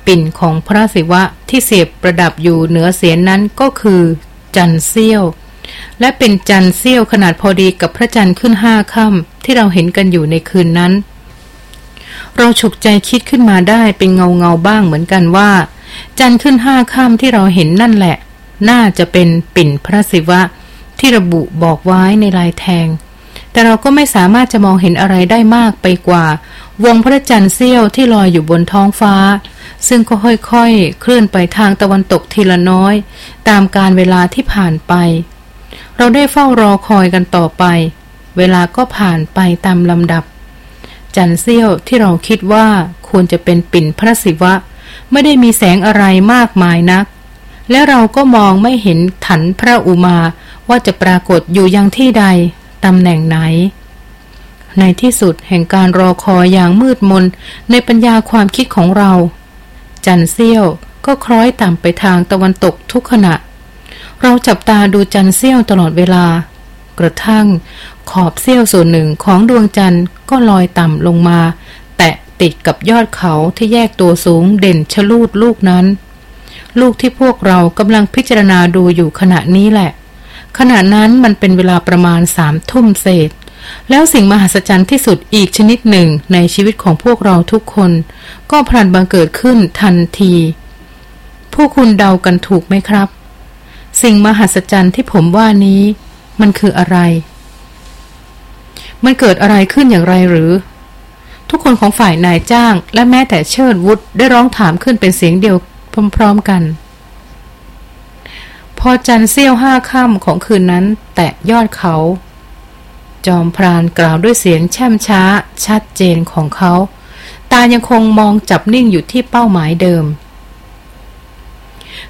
[SPEAKER 1] ปิ่นของพระศิวะที่เสียบประดับอยู่เหนือเสียนนั้นก็คือ จันเซี่ยว และเป็นจันเซี่ยวขนาดพอดีกับพระจันทร์ขึ้นห้าค่ำที่เราเห็นกันอยู่ในคืนนั้น เราฉุกใจคิดขึ้นมาได้เป็นเงาเงาบ้างเหมือนกันว่า จันทร์ขึ้นห้าค่ำที่เราเห็นนั่นแหละ น่าจะเป็นปิ่นพระศิวะ ที่ระบุบอกไว้ในลายแทง แต่เราก็ไม่สามารถจะมองเห็นอะไรได้มากไปกว่า วงพระจันทร์เสี้ยวที่ลอยอยู่บนท้องฟ้า ซึ่งก็ค่อยๆ เคลื่อนไปทางตะวันตกทีละน้อย ตามการเวลาที่ผ่านไป เราได้เฝ้ารอคอยกันต่อไป เวลาก็ผ่านไปตามลำดับ จันเสี้ยวที่เราคิดว่าควรจะเป็นปิ่นพระศิวะ ไม่ได้มีแสงอะไรมากมายนักและเราก็มองไม่เห็นถันพระอุมา ว่าจะปรากฏอยู่ยังที่ใดตำแหน่งไหน ในที่สุดแห่งการรอคอยอย่างมืดมนในปัญญาความคิดของเรา จันเซี่ยวก็คล้อยต่ำไปทางตะวันตกทุกขณะ เราจับตาดูจันเซี่ยวตลอดเวลา กระทั่งขอบเซี่ยวส่วนหนึ่งของดวงจันทร์ก็ลอยต่ำลงมา แตะติดกับยอดเขาที่แยกตัวสูงเด่นชะลูดลูกนั้น ลูกที่พวกเรากำลังพิจารณาดูอยู่ขณะนี้แหละ ขณะนั้นมันเป็นเวลาประมาณสามทุ่มเศษ แล้วสิ่งมหัศจรรย์ที่สุดอีกชนิดหนึ่งในชีวิตของพวกเราทุกคน ก็พลันบังเกิดขึ้นทันทีพวกคุณเดากันถูกไหมครับ สิ่งมหัศจรรย์ที่ผมว่านี้ มันคืออะไร มันเกิดอะไรขึ้นอย่างไรหรือ ทุกคนของฝ่ายนายจ้างและแม้แต่เชิดวุฒได้ร้องถามขึ้นเป็นเสียงเดียวพร้อมๆกัน พอจันเซี่ยวห้าค่ำของคืนนั้นแตะยอดเขา จอมพรานกล่าวด้วยเสียงแช่มช้า ชัดเจนของเขา ตายังคงมองจับนิ่งอยู่ที่เป้าหมายเดิม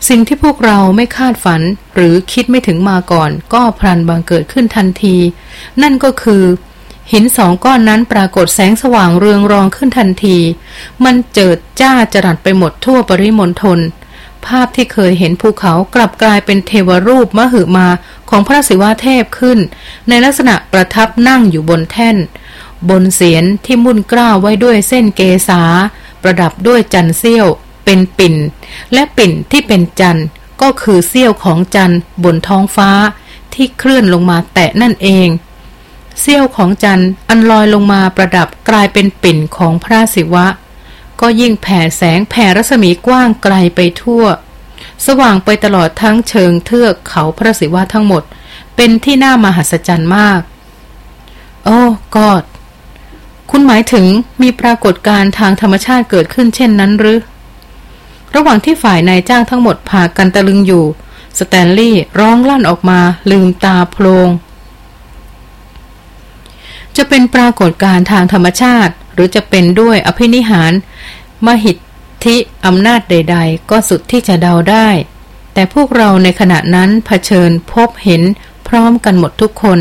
[SPEAKER 1] สิ่งที่พวกเราไม่คาดฝันหรือคิดไม่ถึงมาก่อน ก็พลันบังเกิดขึ้นทันที นั่นก็คือ หินสองก้อนนั้นปรากฏแสงสว่างเรืองรองขึ้นทันที มันเจิดจ้าจรัสไปหมดทั่วปริมณฑล ภาพที่เคยเห็นภูเขากลับกลายเป็นเทวรูปมหึมาของพระศิวะเทพขึ้น ในลักษณะประทับนั่งอยู่บนแท่น บนเสียนที่มุ่นกล้าวไว้ด้วยเส้นเกษา ประดับด้วยจันเสี้ยว เป็นปิ่น และปิ่นที่เป็นจันก็คือเสี้ยวของจันบนท้องฟ้า ที่เคลื่อนลงมาแตะนั่นเองเสี้ยวของจันอันลอยลงมาประดับกลายเป็นปิ่นของพระศิวะ ก็ยิ่งแผ่แสงแผ่รัศมีกว้างไกลไปทั่ว สว่างไปตลอดทั้งเชิงเทือกเขาพระศิวะทั้งหมด เป็นที่น่ามหัศจรรย์มาก โอ้กอดคุณหมายถึงมีปรากฏการณ์ทางธรรมชาติเกิดขึ้นเช่นนั้นหรือ ระหว่างที่ฝ่ายนายจ้างทั้งหมดพากันตะลึงอยู่ สแตนลีย์ร้องลั่นออกมาลืมตาโพลงจะเป็นปรากฏการณ์ทางธรรมชาติ หรือจะเป็นด้วยอภินิหาร มหิทธิอำนาจใด ๆ ก็สุดที่จะเดาได้ แต่พวกเราในขณะนั้นเผชิญพบเห็นพร้อมกันหมดทุกคน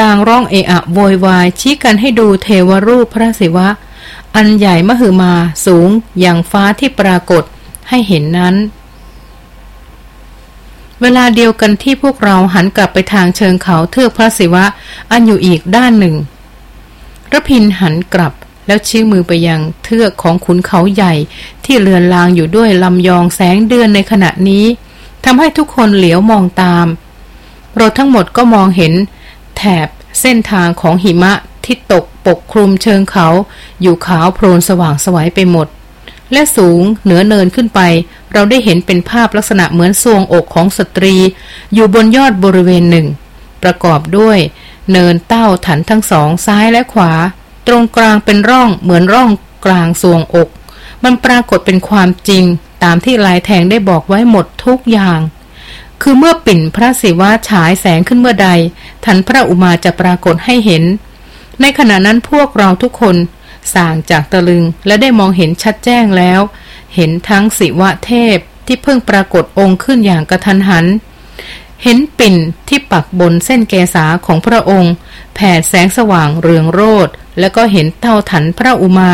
[SPEAKER 1] ต่างร้องเอะอะโวยวายชี้กันให้ดูเทวรูปพระศิวะ อันใหญ่มหึมาสูงอย่างฟ้าที่ปรากฏให้เห็นนั้นเวลาเดียวกันที่พวกเราหันกลับไปทางเชิงเขาเทือกพระศิวะ อันอยู่อีกด้านหนึ่งระพินหันกลับ แล้วชี้มือไปยังเทือกของขุนเขาใหญ่ ที่เลือนลางอยู่ด้วยลำยองแสงเดือนในขณะนี้ทำให้ทุกคนเหลียวมองตามเราทั้งหมดก็มองเห็น แถบเส้นทางของหิมะที่ตกปกคลุมเชิงเขา อยู่ขาวโพลนสว่างสวัยไปหมด และสูงเหนือเนินขึ้นไป เราได้เห็นเป็นภาพลักษณะเหมือนทรวงอกของสตรี อยู่บนยอดบริเวณหนึ่ง ประกอบด้วย เนินเต้าถันทั้งสองซ้ายและขวา ตรงกลางเป็นร่องเหมือนร่องกลางทรวงอก มันปรากฏเป็นความจริงตามที่ลายแทงได้บอกไว้หมดทุกอย่าง คือเมื่อปิ่นพระศิวะฉายแสงขึ้นเมื่อใด ทันพระอุมาจะปรากฏให้เห็น ในขณะนั้นพวกเราทุกคนส่างจากตะลึงและได้มองเห็นชัดแจ้งแล้ว เห็นทั้งศิวะเทพที่เพิ่งปรากฏองค์ขึ้นอย่างกระทันหัน เห็นปิ่นที่ปักบนเส้นเกษาของพระองค์ แผ่แสงสว่างเรืองโรดแล้วก็เห็นเท่าถันพระอุมา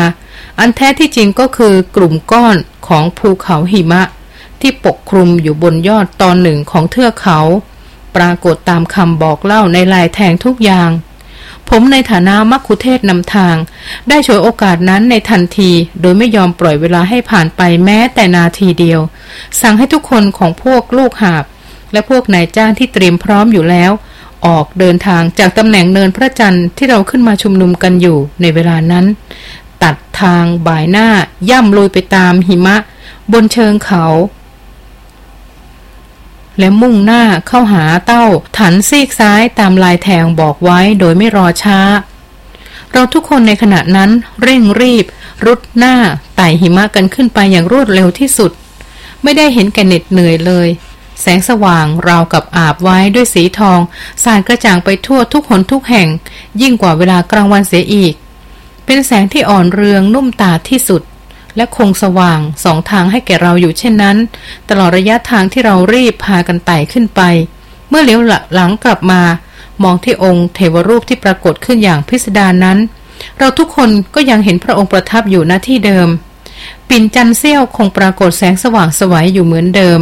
[SPEAKER 1] อันแท้ที่จริงก็คือกลุ่มก้อนของภูเขาหิมะ ที่ปกคลุมอยู่บนยอดตอนหนึ่งของเทือกเขา ปรากฏตามคำบอกเล่าในลายแทงทุกอย่าง ผมในฐานะมักคุเทศนำทาง ได้ฉวยโอกาสนั้นในทันที โดยไม่ยอมปล่อยเวลาให้ผ่านไปแม้แต่นาทีเดียว สั่งให้ทุกคนของพวกลูกหาบและพวกนายจ้างที่เตรียมพร้อมอยู่แล้ว ออกเดินทางจากตำแหน่งเนินพระจันทร์ที่เราขึ้นมาชุมนุมกันอยู่ในเวลานั้น ตัดทางบ่ายหน้าย่ำลุยไปตามหิมะ บนเชิงเขา และมุ่งหน้าเข้าหาเต้าถันซีกซ้ายตามลายแทงบอกไว้โดยไม่รอช้า เราทุกคนในขณะนั้นเร่งรีบ รุดหน้าไต่หิมะกันขึ้นไปอย่างรวดเร็วที่สุด ไม่ได้เห็นแก่เหน็ดเหนื่อยเลย แสงสว่างราวกับอาบไว้ด้วยสีทอง สาดกระจ่างไปทั่วทุกหนทุกแห่ง ยิ่งกว่าเวลากลางวันเสียอีก เป็นแสงที่อ่อนเรืองนุ่มตาที่สุด และคงสว่างสองทางให้แก่เราอยู่เช่นนั้น ตลอดระยะทางที่เรารีบพากันไต่ขึ้นไป เมื่อเลี้ยวหลังกลับมา มองที่องค์เทวรูปที่ปรากฏขึ้นอย่างพิสดารนั้น เราทุกคนก็ยังเห็นพระองค์ประทับอยู่หน้าที่เดิม ปิ่นจันเซี่ยวคงปรากฏแสงสว่างสวัยอยู่เหมือนเดิม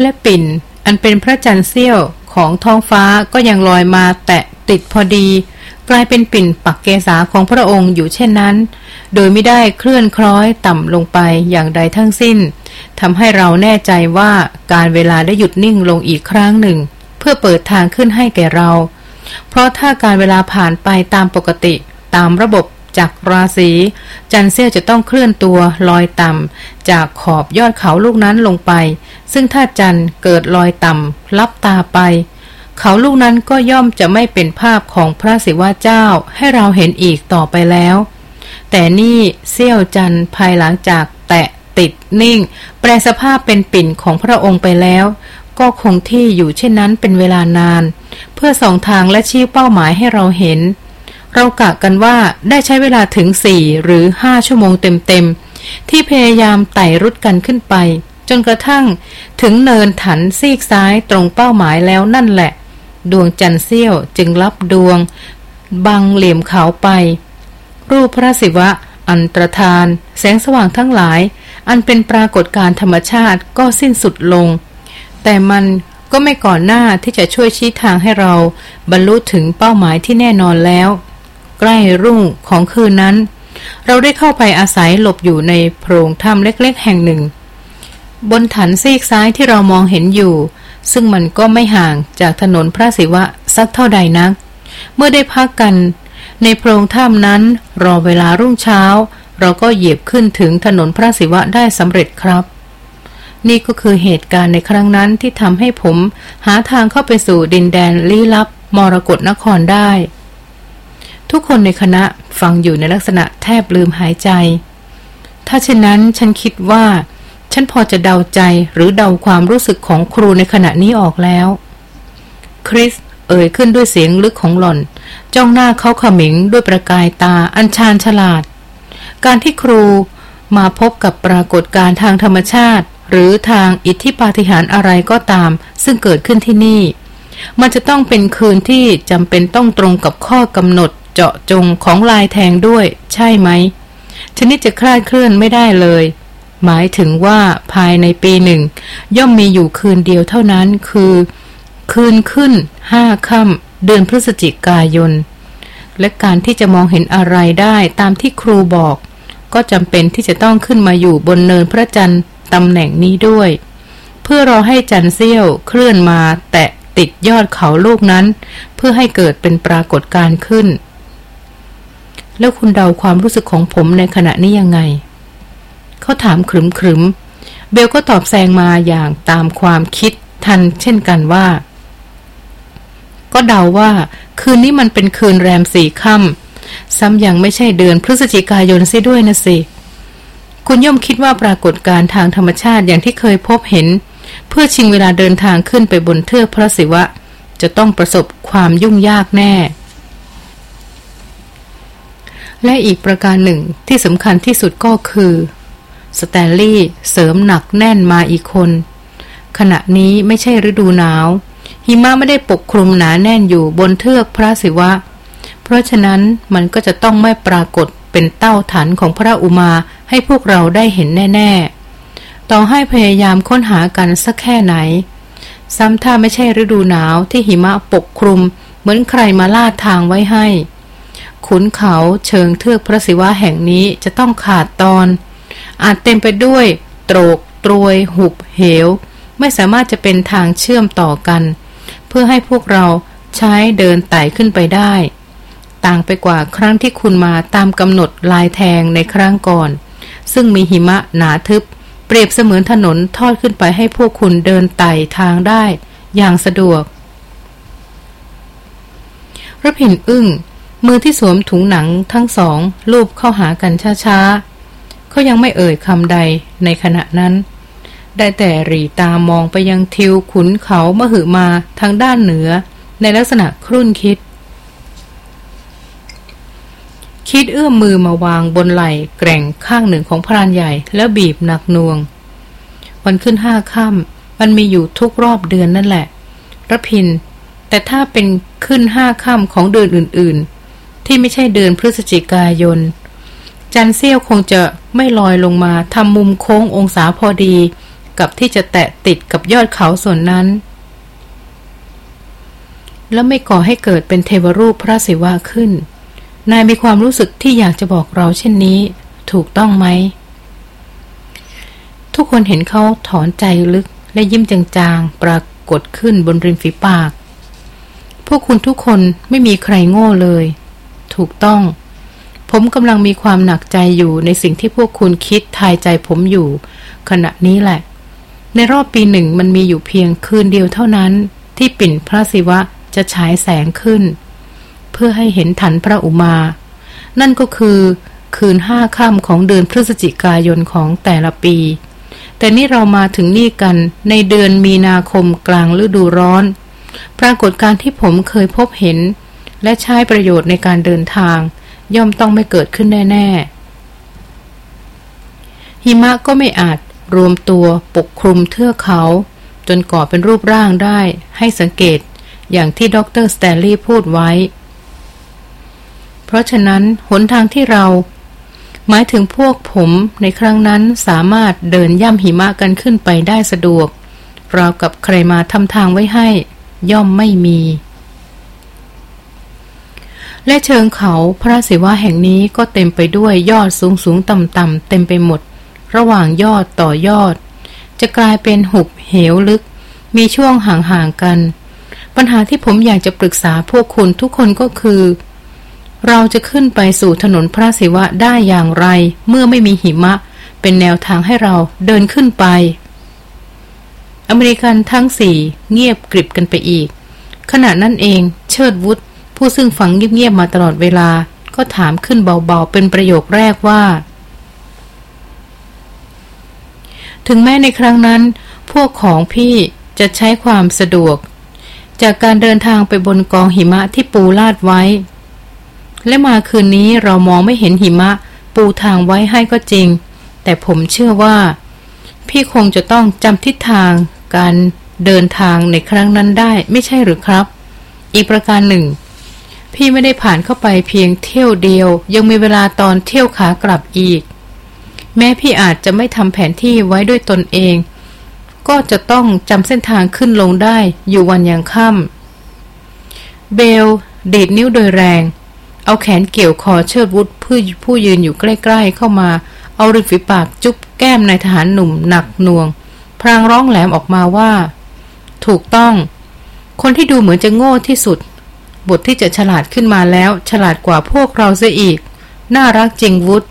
[SPEAKER 1] และปิ่น อันเป็นพระจันทร์เสี้ยวของท้องฟ้าก็ยังลอยมาแตะติดพอดี กลายเป็นปิ่นปักเกษาของพระองค์อยู่เช่นนั้น โดยไม่ได้เคลื่อนคล้อยต่ำลงไปอย่างใดทั้งสิ้นทำให้เราแน่ใจว่าการเวลาได้หยุดนิ่งลงอีกครั้งหนึ่ง เพื่อเปิดทางขึ้นให้แก่เรา เพราะถ้าการเวลาผ่านไปตามปกติ ตามระบบจากราศีจันเซียวจะต้องเคลื่อนตัวลอยต่ำจากขอบยอดเขาลูกนั้นลงไป ซึ่งถ้าจันเกิดลอยต่ำลับตาไป เขาลูกนั้นก็ย่อมจะไม่เป็นภาพของพระศิวะเจ้าให้เราเห็นอีกต่อไปแล้ว แต่นี่เซี่ยวจันภายหลังจากแตะติดนิ่ง แปลสภาพเป็นปิ่นของพระองค์ไปแล้ว ก็คงที่อยู่เช่นนั้นเป็นเวลานาน เพื่อสองทางและชี้เป้าหมายให้เราเห็น เรากะกันว่าได้ใช้เวลาถึงสี่หรือห้าชั่วโมงเต็มๆที่พยายามไต่รุดกันขึ้นไป นกระทั่ง ถึงเนินถันซีกซ้ายตรงเป้าหมายแล้วนั่นแหละ ดวงจันทร์เสี้ยวจึงรับดวง บังเหลี่ยมเขาไป รูปพระศิวะ อันตรธาน แสงสว่างทั้งหลาย อันเป็นปรากฏการธรรมชาติก็สิ้นสุดลง แต่มันก็ไม่ก่อนหน้าที่จะช่วยชี้ทางให้เรา บรรลุถึงเป้าหมายที่แน่นอนแล้ว ใกล้รุ่งของคืนนั้น เราได้เข้าไปอาศัยหลบอยู่ในโพรงถ้ำเล็กๆ แห่งหนึ่ง บนฐานซีกซ้ายที่เรามองเห็นอยู่ ซึ่งมันก็ไม่ห่างจากถนนพระศิวะสักเท่าใดนัก เมื่อได้พักกัน ในโพรงถ้ำนั้นรอเวลารุ่งเช้า เราก็เหยียบขึ้นถึงถนนพระศิวะได้สำเร็จครับ นี่ก็คือเหตุการณ์ในครั้งนั้นที่ทำให้ผม หาทางเข้าไปสู่ดินแดนลี้ลับ มรกรนครได้ ทุกคนในคณะฟังอยู่ในลักษณะแทบลืมหายใจ ถ้าเช่นนั้นฉันคิดว่า ฉันพอจะเดาใจหรือเดาความรู้สึกของครูในขณะนี้ออกแล้ว คริส เอ่ยขึ้นด้วยเสียงลึกของหล่อน จ้องหน้าเขาขมิงด้วยประกายตาอันชาญฉลาด การที่ครูมาพบกับปรากฏการณ์ทางธรรมชาติ หรือทางอิทธิปาฏิหาริย์อะไรก็ตาม ซึ่งเกิดขึ้นที่นี่ มันจะต้องเป็นคืนที่จำเป็นต้องตรงกับข้อกำหนดเจาะจงของลายแทงด้วย ใช่ไหมชนิดจะคลาดเคลื่อนไม่ได้เลย หมายถึงว่าภายในปีหนึ่ง ย่อมมีอยู่คืนเดียวเท่านั้นคือ คืนขึ้นห้าค่ำเดือนพฤศจิกายน และการที่จะมองเห็นอะไรได้ตามที่ครูบอก ก็จำเป็นที่จะต้องขึ้นมาอยู่บนเนินพระจันทร์ตำแหน่งนี้ด้วย เพื่อรอให้จันเซียวเคลื่อนมาแตะติดยอดเขาลูกนั้น เพื่อให้เกิดเป็นปรากฏการขึ้น แล้วคุณเดาความรู้สึกของผมในขณะนี้ยังไง เขาถามขรึมขรึมเบลก็ตอบแซงมาอย่างตามความคิดทันเช่นกันว่า ก็เดาว่า คืนนี้มันเป็นคืนแรมสี่ค่ำซ้ำยังไม่ใช่เดือนพฤศจิกายนซิด้วยนะสิ คุณย่อมคิดว่าปรากฏการทางธรรมชาติอย่างที่เคยพบเห็น เพื่อชิงเวลาเดินทางขึ้นไปบนเทือกพระศิวะ จะต้องประสบความยุ่งยากแน่ และอีกประการหนึ่งที่สำคัญที่สุดก็คือ สแตนลีย์เสริมหนักแน่นมาอีกคน ขณะนี้ไม่ใช่ฤดูหนาว หิมะไม่ได้ปกคลุมหนาแน่นอยู่บนเทือกพระศิวะ เพราะฉะนั้นมันก็จะต้องไม่ปรากฏเป็นเต้าฐานของพระอุมาให้พวกเราได้เห็นแน่ๆ ต่อให้พยายามค้นหากันสักแค่ไหน ซ้ำถ้าไม่ใช่ฤดูหนาวที่หิมะปกคลุม เหมือนใครมาลาดทางไว้ให้ ขุนเขาเชิงเทือกพระศิวะแห่งนี้จะต้องขาดตอน อาจเต็มไปด้วย โตรกตรวย หุบเหว ไม่สามารถจะเป็นทางเชื่อมต่อกัน เพื่อให้พวกเราใช้เดินไต่ขึ้นไปได้ ต่างไปกว่าครั้งที่คุณมาตามกำหนดลายแทงในครั้งก่อน ซึ่งมีหิมะหนาทึบ เปรียบเสมือนถนนทอดขึ้นไปให้พวกคุณเดินไต่ทางได้ อย่างสะดวกระพินอึ้งมือที่สวมถุงหนังทั้งสองลูบเข้าหากันช้าๆ เขายังไม่เอ่ยคำใดในขณะนั้น ได้แต่รีตามองไปยังทิวขุนเขามหึมาทางด้านเหนือ ในลักษณะครุ่นคิด คิดเอื้อมมือมาวางบนไหล่แกร่งข้างหนึ่งของพรานใหญ่แล้วบีบหนักน่วง วันขึ้นห้าค่ำมันมีอยู่ทุกรอบเดือนนั่นแหละระพิน แต่ถ้าเป็นขึ้นห้าค่ำของเดือนอื่น ๆ ที่ไม่ใช่เดือนพฤศจิกายน จันเซี่ยวคงจะไม่ลอยลงมาทำมุมโค้งองศาพอดี กับที่จะแตะติดกับยอดเขาส่วนนั้น แล้วไม่ก่อให้เกิดเป็นเทวรูปพระศิวะขึ้น นายมีความรู้สึกที่อยากจะบอกเราเช่นนี้ ถูกต้องไหม ทุกคนเห็นเขาถอนใจลึกและยิ้มจางๆ ปรากฏขึ้นบนริมฝีปาก พวกคุณทุกคนไม่มีใครโง่เลย ถูกต้อง ผมกำลังมีความหนักใจอยู่ในสิ่งที่พวกคุณคิดทายใจผมอยู่ ขณะนี้แหละ ในรอบปีหนึ่งมันมีอยู่เพียงคืนเดียวเท่านั้น ที่ปิ่นพระศิวะจะฉายแสงขึ้น เพื่อให้เห็นถันพระอุมา นั่นก็คือคืนห้าค่ำของเดือนพฤศจิกายนของแต่ละปี แต่นี่เรามาถึงนี่กันในเดือนมีนาคมกลางฤดูร้อน ปรากฏการที่ผมเคยพบเห็น และใช้ประโยชน์ในการเดินทาง ย่อมต้องไม่เกิดขึ้นแน่ๆ หิมะก็ไม่อาจรวมตัวปกคลุมเทือกเขา จนก่อเป็นรูปร่างได้ให้สังเกตอย่างที่ดรสแตนลีย์พูดไว้ เพราะฉะนั้นหนทางที่เรา หมายถึงพวกผมในครั้งนั้นสามารถเดินย่ำหิมะกันขึ้นไปได้สะดวกราวกับใครมาทำทางไว้ให้ ย่อมไม่มี และเชิงเขาพระศิวะแห่งนี้ก็เต็มไปด้วยยอดสูงสูงต่ำต่ำเต็มไปหมด ระหว่างยอดต่อยอด จะกลายเป็นหุบเหวลึก มีช่วงห่างๆกัน ปัญหาที่ผมอยากจะปรึกษาพวกคุณทุกคนก็คือ เราจะขึ้นไปสู่ถนนพระศิวะได้อย่างไร เมื่อไม่มีหิมะ เป็นแนวทางให้เราเดินขึ้นไป อเมริกันทั้งสี่เงียบกริบกันไปอีกขณะนั้นเองเชิดวุฒ ผู้ซึ่งฝังเงียบๆมาตลอดเวลา ก็ถามขึ้นเบาๆเป็นประโยคแรกว่า ถึงแม้ในครั้งนั้น พวกของพี่จะใช้ความสะดวก จากการเดินทางไปบนกองหิมะที่ปูลาดไว้ และมาคืนนี้เรามองไม่เห็นหิมะ ปูทางไว้ให้ก็จริง แต่ผมเชื่อว่า พี่คงจะต้องจำทิศทางการเดินทางในครั้งนั้นได้ไม่ใช่หรือครับ อีกประการหนึ่ง พี่ไม่ได้ผ่านเข้าไปเพียงเที่ยวเดียว ยังมีเวลาตอนเที่ยวขากลับอีก แม้พี่อาจจะไม่ทำแผนที่ไว้ด้วยตนเอง ก็จะต้องจำเส้นทางขึ้นลงได้อยู่วันยังค่ำเบลเดดนิ้วโดยแรง เอาแขนเกี่ยวคอเชิดวุฒผู้ผู้ยืนอยู่ใกล้ ๆ เข้ามา เอาริมฝีปากจุ๊บแก้มนายทหารหนุ่มหนักหน่วง พรางร้องแหลมออกมาว่า ถูกต้อง คนที่ดูเหมือนจะโง่ที่สุด บทที่จะฉลาดขึ้นมาแล้ว ฉลาดกว่าพวกเราเสียอีก น่ารักจริงวุฒ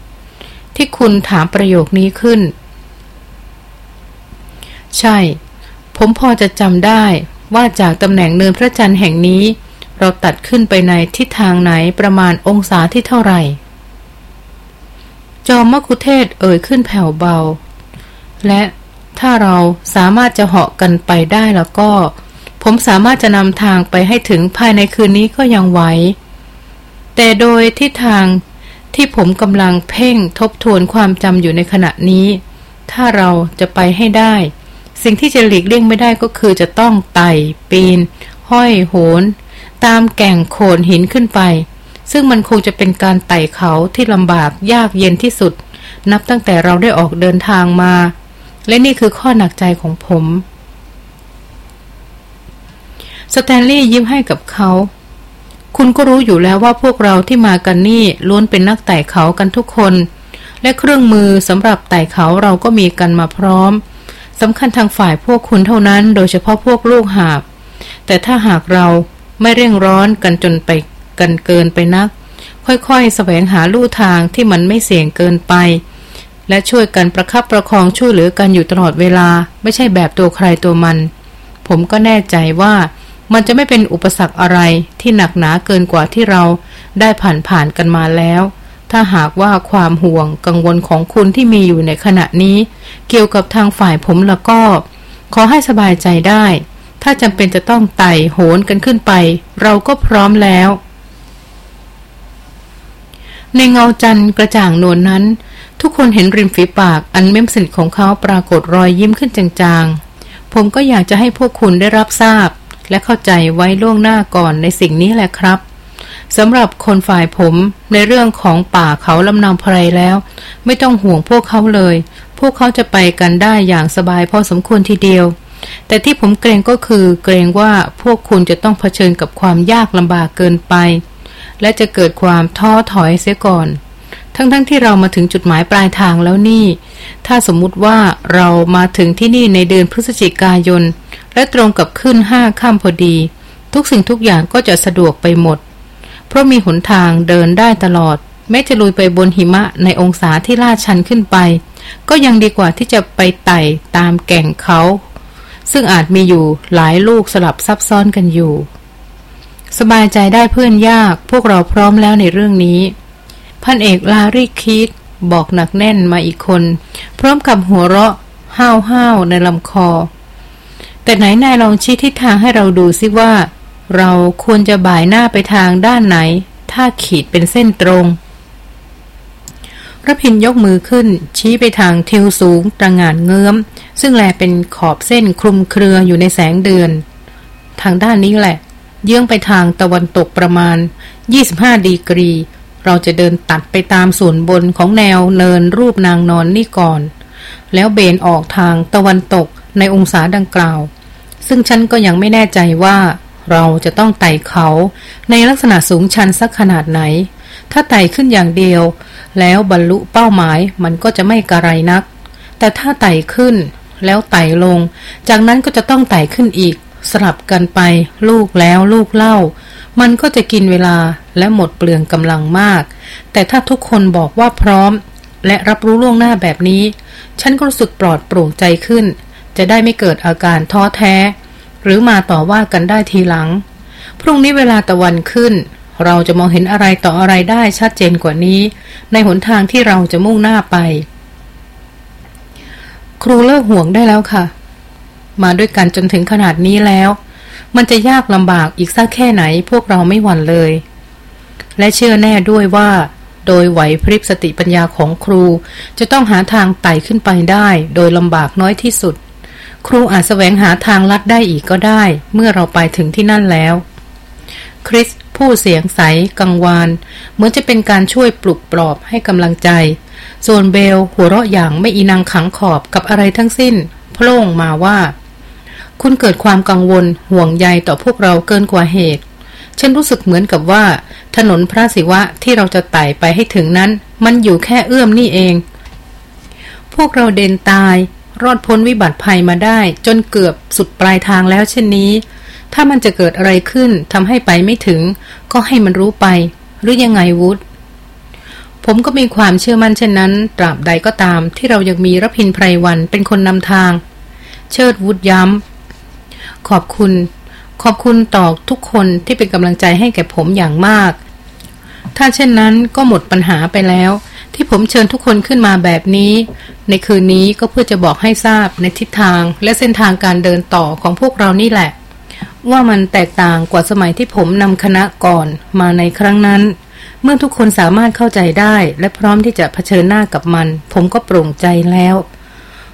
[SPEAKER 1] ที่คุณถามประโยคนี้ขึ้น ใช่ ผมพอจะจำได้ว่าจากตำแหน่งเนินพระจันทร์แห่งนี้ เราตัดขึ้นไปในทิศทางไหนประมาณองศาที่เท่าไหร่ จอมมกุเทศเอ่ยขึ้นแผ่วเบา และถ้าเราสามารถจะเหาะกันไปได้แล้วก็ ผมสามารถจะนำทางไปให้ถึงภายในคืนนี้ก็ยังไหว แต่โดยทิศทางที่ผมกำลังเพ่งทบทวนความจำอยู่ในขณะนี้ ถ้าเราจะไปให้ได้ สิ่งที่จะหลีกเลี่ยงไม่ได้ก็คือจะต้องไต่ ปีน ห้อยโหน ตามแก่งโขนหินขึ้นไป ซึ่งมันคงจะเป็นการไต่เขาที่ลำบากยากเย็นที่สุด นับตั้งแต่เราได้ออกเดินทางมา และนี่คือข้อหนักใจของผม สแตนลีย์ยิ้มให้กับเขา คุณก็รู้อยู่แล้วว่าพวกเราที่มากันนี่ล้วนเป็นนักไต่เขากันทุกคน และเครื่องมือสำหรับไต่เขาเราก็มีกันมาพร้อมสำคัญทางฝ่ายพวกคุณเท่านั้น โดยเฉพาะพวกลูกหาบ แต่ถ้าหากเราไม่เร่งร้อนกันจนไปกันเกินไปนัก ค่อยๆแสวงหาลู่ทางที่มันไม่เสี่ยงเกินไป และช่วยกันประคับประคองช่วยเหลือกันอยู่ตลอดเวลา ไม่ใช่แบบตัวใครตัวมัน ผมก็แน่ใจว่า มันจะไม่เป็นอุปสรรคอะไรที่หนักหนาเกินกว่าที่เราได้ผ่านผ่านกันมาแล้ว ถ้าหากว่าความห่วงกังวลของคุณที่มีอยู่ในขณะนี้ เกี่ยวกับทางฝ่ายผมแล้วก็ ขอให้สบายใจได้ ถ้าจำเป็นจะต้องไต่โหนกันขึ้นไป เราก็พร้อมแล้วในเงาจันทร์กระจ่างนวลนนั้น ทุกคนเห็นริมฝีปากอันเม้มสนิทของเขาปรากฏรอยยิ้มขึ้นจางๆ ผมก็อยากจะให้พวกคุณได้รับทราบ และเข้าใจไว้ล่วงหน้าก่อนในสิ่งนี้แหละครับสำหรับคนฝ่ายผมในเรื่องของป่าเขาลำนำไพรแล้ว ไม่ต้องห่วงพวกเขาเลย พวกเขาจะไปกันได้อย่างสบายพอสมควรทีเดียว แต่ที่ผมเกรงก็คือเกรงว่าพวกคุณจะต้องเผชิญกับความยากลำบากเกินไป และจะเกิดความท้อถอยเสียก่อน ทั้งๆทที่เรามาถึงจุดหมายปลายทางแล้วนี่ ถ้าสมมุติว่าเรามาถึงที่นี่ในเดือนพฤศจิกายน และตรงกับขึ้นห้าค่ำพอดี ทุกสิ่งทุกอย่างก็จะสะดวกไปหมด เพราะมีหนทางเดินได้ตลอด แม้จะลุยไปบนหิมะในองศาที่ลาดชันขึ้นไป ก็ยังดีกว่าที่จะไปไต่ตามแก่งเขา ซึ่งอาจมีอยู่หลายลูกสลับซับซ้อนกันอยู่ สบายใจได้เพื่อนยาก พวกเราพร้อมแล้วในเรื่องนี้ พันเอกลารีคิดบอกหนักแน่นมาอีกคน พร้อมกับหัวเราะห้าวห้าวในลำคอ แต่ไหนนายลองชี้ทิศทางให้เราดูซิว่า เราควรจะบ่ายหน้าไปทางด้านไหน ถ้าขีดเป็นเส้นตรงระพินยกมือขึ้น ชี้ไปทางทิวสูงตระงานเงื้อม ซึ่งแลเป็นขอบเส้นคลุมเครืออยู่ในแสงเดือน ทางด้านนี้แหละ เยื่องไปทางตะวันตกประมาณ 25 ดีกรี เราจะเดินตัดไปตามส่วนบนของแนวเนินรูปนางนอนนี่ก่อน แล้วเบนออกทางตะวันตก ในองศาดังกล่าว ซึ่งฉันก็ยังไม่แน่ใจว่า เราจะต้องไต่เขาในลักษณะสูงชันสักขนาดไหน ถ้าไต่ขึ้นอย่างเดียว แล้วบรรลุเป้าหมายมันก็จะไม่กระไรนัก แต่ถ้าไต่ขึ้นแล้วไต่ลง จากนั้นก็จะต้องไต่ขึ้นอีก สลับกันไป ลูกแล้วลูกเล่า มันก็จะกินเวลาและหมดเปลืองกำลังมาก แต่ถ้าทุกคนบอกว่าพร้อม และรับรู้ล่วงหน้าแบบนี้ ฉันก็รู้สึกปลอดโปร่งใจขึ้น จะได้ไม่เกิดอาการท้อแท้ หรือมาต่อว่ากันได้ทีหลัง พรุ่งนี้เวลาตะวันขึ้น เราจะมองเห็นอะไรต่ออะไรได้ชัดเจนกว่านี้ ในหนทางที่เราจะมุ่งหน้าไป ครูเลิกห่วงได้แล้วค่ะ มาด้วยกันจนถึงขนาดนี้แล้ว มันจะยากลำบากอีกสักแค่ไหนพวกเราไม่หวั่นเลย และเชื่อแน่ด้วยว่าโดยไหวพริบสติปัญญาของครู จะต้องหาทางไต่ขึ้นไปได้ โดยลำบากน้อยที่สุด ครูอาจแสวงหาทางลัดได้อีกก็ได้ เมื่อเราไปถึงที่นั่นแล้ว คริสผู้เสียงใส กังวาน เหมือนจะเป็นการช่วยปลุกปลอบให้กำลังใจ ส่วนเบลหัวเราะอย่างไม่อีนังขังขอบกับอะไรทั้งสิ้นโพล่งมาว่า คุณเกิดความกังวลห่วงใยต่อพวกเราเกินกว่าเหตุฉันรู้สึกเหมือนกับว่า ถนนพระศิวะที่เราจะไต่ไปให้ถึงนั้น มันอยู่แค่เอื้อมนี่เอง พวกเราเดินตาย รอดพ้นวิบัติภัยมาได้ จนเกือบสุดปลายทางแล้วเช่นนี้ ถ้ามันจะเกิดอะไรขึ้นทำให้ไปไม่ถึง ก็ให้มันรู้ไป หรือยังไงวุฒผมก็มีความเชื่อมั่นเช่นนั้น ตราบใดก็ตามที่เรายังมีรพินไพรวันเป็นคนนำทาง เชิดวุฒย้ำ ขอบคุณ ขอบคุณต่อทุกคนที่เป็นกำลังใจให้แก่ผมอย่างมาก ถ้าเช่นนั้นก็หมดปัญหาไปแล้ว ที่ผมเชิญทุกคนขึ้นมาแบบนี้ ในคืนนี้ก็เพื่อจะบอกให้ทราบในทิศทางและเส้นทางการเดินต่อของพวกเรานี่แหละ ว่ามันแตกต่างกว่าสมัยที่ผมนำคณะก่อนมาในครั้งนั้น เมื่อทุกคนสามารถเข้าใจได้ และพร้อมที่จะเผชิญหน้ากับมัน ผมก็โปร่งใจแล้ว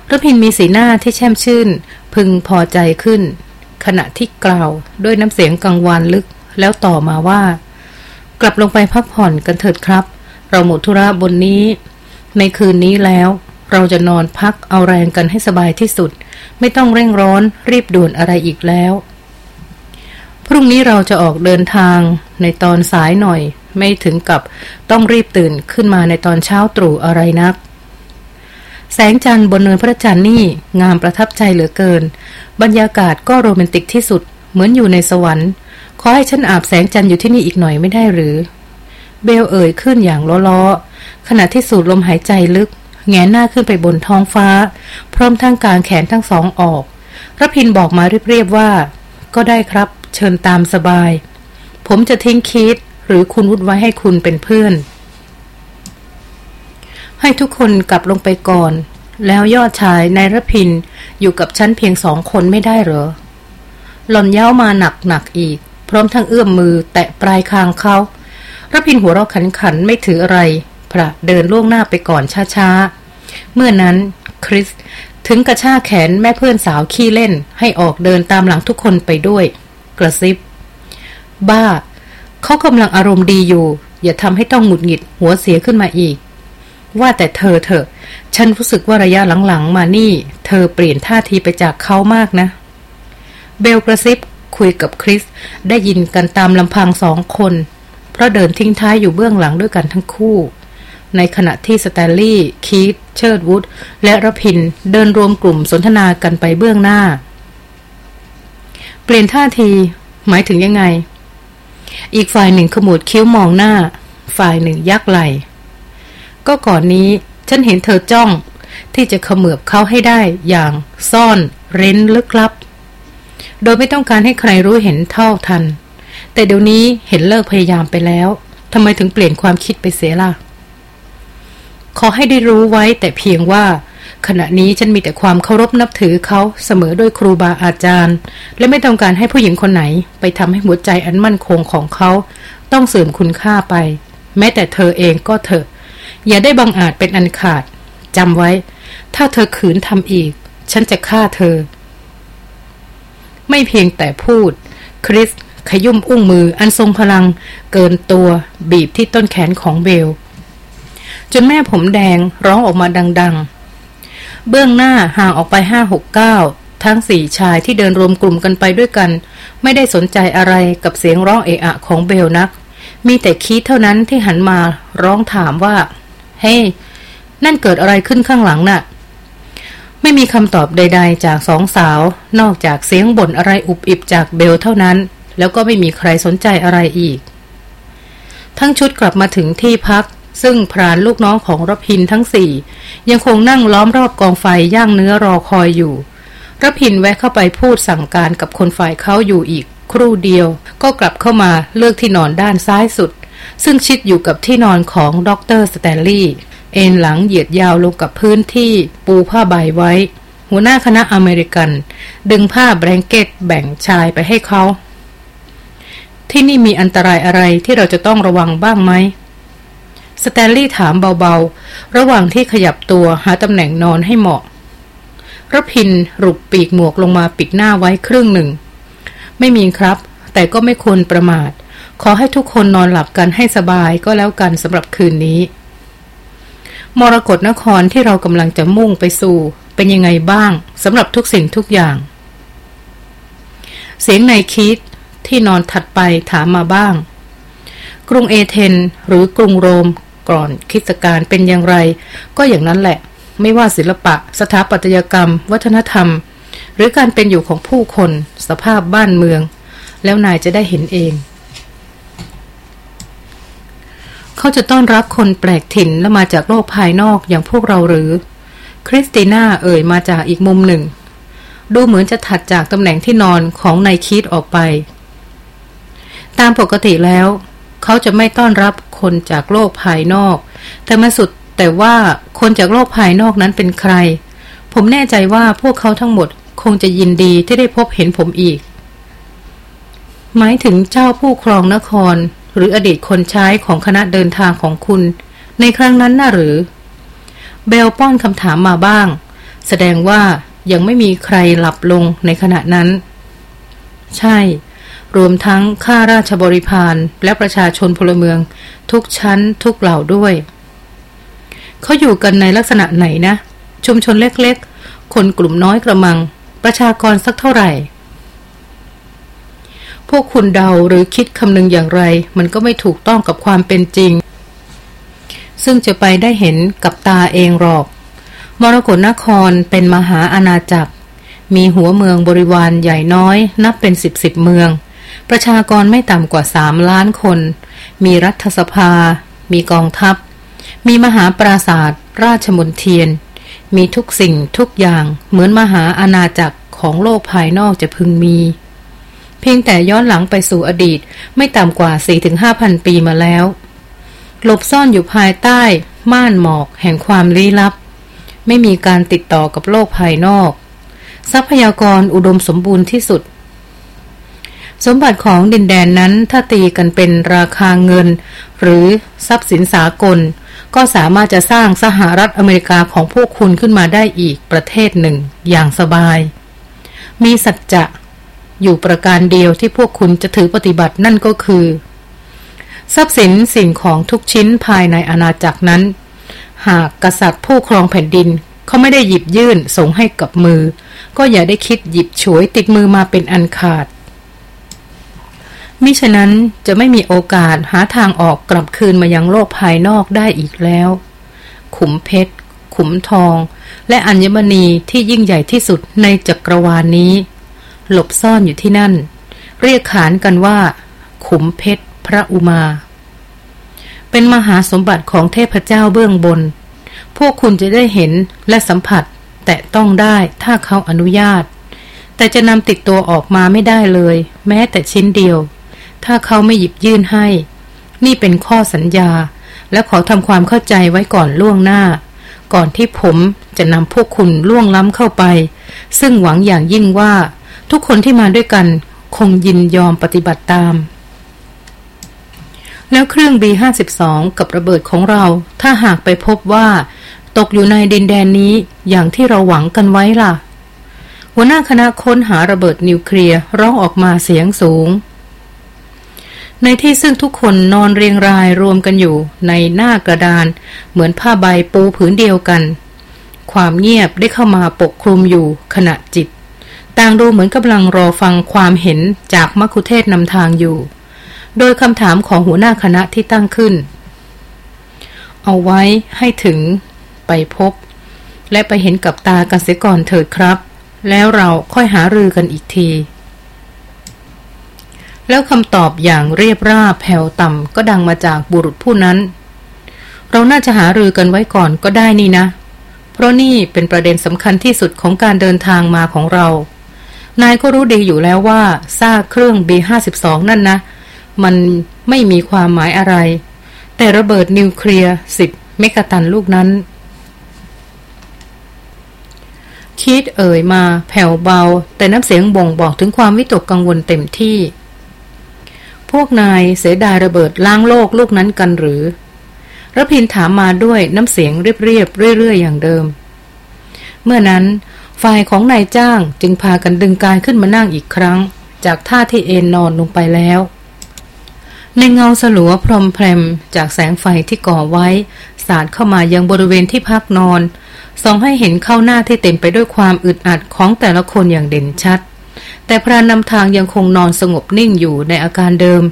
[SPEAKER 1] รพินมีสีหน้าที่แช่มชื่น พึงพอใจขึ้น ขณะที่กล่าวด้วยน้ำเสียงกังวานลึกแล้วต่อมาว่า กลับลงไปพักผ่อนกันเถิดครับ เราหมดธุระบนนี้ ในคืนนี้แล้ว เราจะนอนพักเอาแรงกันให้สบายที่สุด ไม่ต้องเร่งร้อนรีบด่วนอะไรอีกแล้ว พรุ่งนี้เราจะออกเดินทางในตอนสายหน่อย ไม่ถึงกับต้องรีบตื่นขึ้นมาในตอนเช้าตรู่อะไรนัก แสงจันทร์บนเนินพระจันทร์นี่งามประทับใจเหลือเกิน บรรยากาศก็โรแมนติกที่สุดเหมือนอยู่ในสวรรค์ขอให้ฉันอาบแสงจันทร์อยู่ที่นี่อีกหน่อยไม่ได้หรือ เบลเอ่ยขึ้นอย่างล้อๆขณะที่สูดลมหายใจลึก แงนหน้าขึ้นไปบนท้องฟ้า พร้อมทั้งการแขนทั้งสองออกรพินบอกมาเรียบๆว่า ก็ได้ครับ เชิญตามสบาย ผมจะทิ้งคิดหรือคุณวุฒไว้ให้คุณเป็นเพื่อน ให้ทุกคนกลับลงไปก่อน แล้วยอดชายนายรพินอยู่กับฉันเพียงสองคนไม่ได้เหรอ หล่อนเย้ามาหนักหนักอีก พร้อมทั้งเอื้อมมือแตะปลายคางเขา รพินหัวเราะขันขันไม่ถืออะไรพระเดินล่วงหน้าไปก่อนช้าๆ เมื่อนั้นคริสถึงกระชากแขนแม่เพื่อนสาวขี้เล่น ให้ออกเดินตามหลังทุกคนไปด้วย กระซิบ บ้า เขากำลังอารมณ์ดีอยู่ อย่าทำให้ต้องหงุดหงิดหัวเสียขึ้นมาอีก ว่าแต่เธอเถอะ ฉันรู้สึกว่าระยะหลังๆ มานี่ เธอเปลี่ยนท่าทีไปจากเขามากนะ เบลกระซิบคุยกับคริสได้ยินกันตามลำพังสองคน เพราะเดินทิ้งท้ายอยู่เบื้องหลังด้วยกันทั้งคู่ ในขณะที่สแตนลีย์ คีธเชิร์ดวูดและรพินเดินรวมกลุ่มสนทนากันไปเบื้องหน้า เปลี่ยนท่าที หมายถึงยังไง อีกฝ่ายหนึ่งขมวดคิ้วมองหน้า ฝ่ายหนึ่งยักไหลก็ก่อนนี้ฉันเห็นเธอจ้องที่จะขมือบเขาให้ได้อย่างซ่อนเร้นลึกลับ โดยไม่ต้องการให้ใครรู้เห็นเท่าทัน แต่เดี๋ยวนี้เห็นเลิกพยายามไปแล้วทำไมถึงเปลี่ยนความคิดไปเสียล่ะ ขอให้ได้รู้ไว้แต่เพียงว่า ขณะนี้ฉันมีแต่ความเคารพนับถือเขาเสมอด้วยครูบาอาจารย์ และไม่ต้องการให้ผู้หญิงคนไหน ไปทำให้หัวใจอันมั่นคงของเขา ต้องเสื่อมคุณค่าไป แม้แต่เธอเองก็เถอะ อย่าได้บังอาจเป็นอันขาดจำไว้ ถ้าเธอขืนทำอีก ฉันจะฆ่าเธอ ไม่เพียงแต่พูด คริส ขยุ่มอุ้งมืออันทรงพลัง เกินตัวบีบที่ต้นแขนของเบล จนแม่ผมแดงร้องออกมาดัง ๆ เบื้องหน้าห่างออกไปห้าหกเก้าทั้งสี่ชายที่เดินรวมกลุ่มกันไปด้วยกัน ไม่ได้สนใจอะไรกับเสียงร้องเอะอะของเบลนัก มีแต่คีทเท่านั้นที่หันมาร้องถามว่า เฮ้ hey, นั่นเกิดอะไรขึ้นข้างหลังน่ะ ไม่มีคำตอบใด ๆ จากสองสาว นอกจากเสียงบ่นอะไรอุบอิบจากเบลเท่านั้น แล้วก็ไม่มีใครสนใจอะไรอีก ทั้งชุดกลับมาถึงที่พัก ซึ่งพรานลูกน้องของรพินทั้งสี่ ยังคงนั่งล้อมรอบกองไฟย่างเนื้อรอคอยอยู่รพินแวะเข้าไปพูดสั่งการกับคนฝ่ายเขาอยู่อีก ครู่เดียว ก็กลับเข้ามาเลือกที่นอนด้านซ้ายสุด ซึ่งชิดอยู่กับที่นอนของดรสแตนลีย์เอนหลังเหยียดยาวลงกับพื้นที่ปูผ้าใบไว้ หัวหน้าคณะอเมริกัน ดึงผ้า blanket แบ่งชายไปให้เขา ที่นี่มีอันตรายอะไรที่เราจะต้องระวังบ้างไหมสแตนลีย์ถามเบาๆ ระหว่างที่ขยับตัวหาตำแหน่งนอนให้เหมาะรพินรุบปีกหมวกลงมาปิดหน้าไว้ครึ่งหนึ่ง ไม่มีครับ แต่ก็ไม่ควรประมาท ขอให้ทุกคนนอนหลับกันให้สบายก็แล้วกันสำหรับคืนนี้ มรกรนครที่เรากำลังจะมุ่งไปสู่ เป็นยังไงบ้างสำหรับทุกสิ่งทุกอย่าง เสียงนายคิด ที่นอนถัดไปถามมาบ้าง กรุงเอเธนหรือกรุงโรมก่อนคิสการเป็นอย่างไร ก็อย่างนั้นแหละ ไม่ว่าศิลปะ สถาปัตยกรรม วัฒนธรรม หรือการเป็นอยู่ของผู้คน สภาพบ้านเมือง แล้วนายจะได้เห็นเอง เขาจะต้อนรับคนแปลกถิ่นและมาจากโลกภายนอกอย่างพวกเราหรือ คริสติน่าเอ่ยมาจากอีกมุมหนึ่ง ดูเหมือนจะถัดจากตำแหน่งที่นอนของนายคิดออกไป ตามปกติแล้ว เขาจะไม่ต้อนรับคนจากโลกภายนอก แต่มาสุดแต่ว่าคนจากโลกภายนอกนั้นเป็นใคร ผมแน่ใจว่าพวกเขาทั้งหมดคงจะยินดีที่ได้พบเห็นผมอีก หมายถึงเจ้าผู้ครองนคร หรืออดีตคนใช้ของคณะเดินทางของคุณ ในครั้งนั้นน่ะหรือ เบลป้อนคำถามมาบ้าง แสดงว่ายังไม่มีใครหลับลงในขณะนั้น ใช่ รวมทั้งข้าราชบริพารและประชาชนพลเมือง ทุกชั้นทุกเหล่าด้วย เขาอยู่กันในลักษณะไหนนะ ชุมชนเล็กๆ คนกลุ่มน้อยกระมัง ประชากรสักเท่าไหร่ พวกคุณเดาหรือคิดคำนึงอย่างไร มันก็ไม่ถูกต้องกับความเป็นจริง ซึ่งจะไปได้เห็นกับตาเองหรอก มรกรนครเป็นมหาอาณาจักร มีหัวเมืองบริวารใหญ่น้อย นับเป็นสิบสิบเมือง ประชากรไม่ต่ำกว่าสามล้านคน มีรัฐสภา มีกองทัพ มีมหาปราศาสตร์ราชมนเทียน มีทุกสิ่งทุกอย่างเหมือนมหาอาณาจักรของโลกภายนอกจะพึงมี เพียงแต่ย้อนหลังไปสู่อดีตไม่ต่ำกว่า 4-5พันปีมาแล้ว หลบซ่อนอยู่ภายใต้ ม่านหมอกแห่งความลี้ลับ ไม่มีการติดต่อกับโลกภายนอก ทรัพยากรอุดมสมบูรณ์ที่สุด สมบัติของดินแดนนั้นถ้าตีกันเป็นราคาเงิน หรือทรัพย์สินสากล ก็สามารถจะสร้างสหรัฐอเมริกาของพวกคุณขึ้นมาได้อีกประเทศหนึ่ง อย่างสบาย มีสัจจะอยู่ประการเดียวที่พวกคุณจะถือปฏิบัตินั่นก็คือ ทรัพย์สินสิ่งของทุกชิ้นภายในอาณาจักรนั้น หากกษัตริย์ผู้ครองแผ่นดินเขาไม่ได้หยิบยื่นส่งให้กับมือ ก็อย่าได้คิดหยิบฉวยติดมือมาเป็นอันขาด มิฉะนั้นจะไม่มีโอกาสหาทางออกกลับคืนมายังโลกภายนอกได้อีกแล้ว ขุมเพชร ขุมทอง และอัญมณีที่ยิ่งใหญ่ที่สุดในจักรวาลนนี้ หลบซ่อนอยู่ที่นั่น เรียกขานกันว่า ขุมเพชรพระอุมา เป็นมหาสมบัติของเทพเจ้าเบื้องบน พวกคุณจะได้เห็นและสัมผัสแต่ต้องได้ถ้าเขาอนุญาต แต่จะนำติดตัวออกมาไม่ได้เลย แม้แต่ชิ้นเดียว ถ้าเขาไม่หยิบยื่นให้ นี่เป็นข้อสัญญา และขอทำความเข้าใจไว้ก่อนล่วงหน้า ก่อนที่ผมจะนำพวกคุณล่วงล้ำเข้าไป ซึ่งหวังอย่างยิ่งว่า ทุกคนที่มาด้วยกันคงยินยอมปฏิบัติตาม แล้วเครื่อง B52 กับระเบิดของเรา ถ้าหากไปพบว่า ตกอยู่ในดินแดนนี้อย่างที่เราหวังกันไว้ล่ะ หัวหน้าคณะค้นหาระเบิดนิวเคลียร์ร้องออกมาเสียงสูง ในที่ซึ่งทุกคนนอนเรียงรายรวมกันอยู่ในหน้ากระดาน เหมือนผ้าใบปูผืนเดียวกัน ความเงียบได้เข้ามาปกคลุมอยู่ขณะจิต ต่างดูเหมือนกำลังรอฟังความเห็นจากมัคคุเทศนำทางอยู่ โดยคำถามของหัวหน้าคณะที่ตั้งขึ้น เอาไว้ให้ถึง ไปพบ และไปเห็นกับตากันเสียก่อนเถิดครับ แล้วเราค่อยหารือกันอีกที แล้วคำตอบอย่างเรียบราบแผ่วต่ำก็ดังมาจากบุรุษผู้นั้น เราน่าจะหารือกันไว้ก่อนก็ได้นี่นะ เพราะนี่เป็นประเด็นสำคัญที่สุดของการเดินทางมาของเรา นายก็รู้ดีอยู่แล้วว่าซากเครื่อง B52 นั่นนะ มันไม่มีความหมายอะไร แต่ระเบิดนิวเคลียร์ 10 เมกะตันลูกนั้นคิดเอ่ยมาแผ่วเบา แต่น้ำเสียงบ่งบอกถึงความวิตกกังวลเต็มที่ พวกนายเสียดายระเบิดล้างโลกลูกนั้นกันหรือระพินถามมาด้วยน้ำเสียงเรียบๆเรื่อยๆอย่างเดิม เมื่อนั้นฝ่ายของนายจ้างจึงพากันดึงกายขึ้นมานั่งอีกครั้ง จากท่าที่เอนนอนลงไปแล้ว ในเงาสลัวพรมแพรมจากแสงไฟที่ก่อไว้ สาดเข้ามายังบริเวณที่พักนอนส่องให้เห็นเข้าหน้าที่เต็มไปด้วยความอึดอัดของแต่ละคนอย่างเด่นชัด แต่พรานนำทางยังคงนอนสงบนิ่งอยู่ในอาการเดิม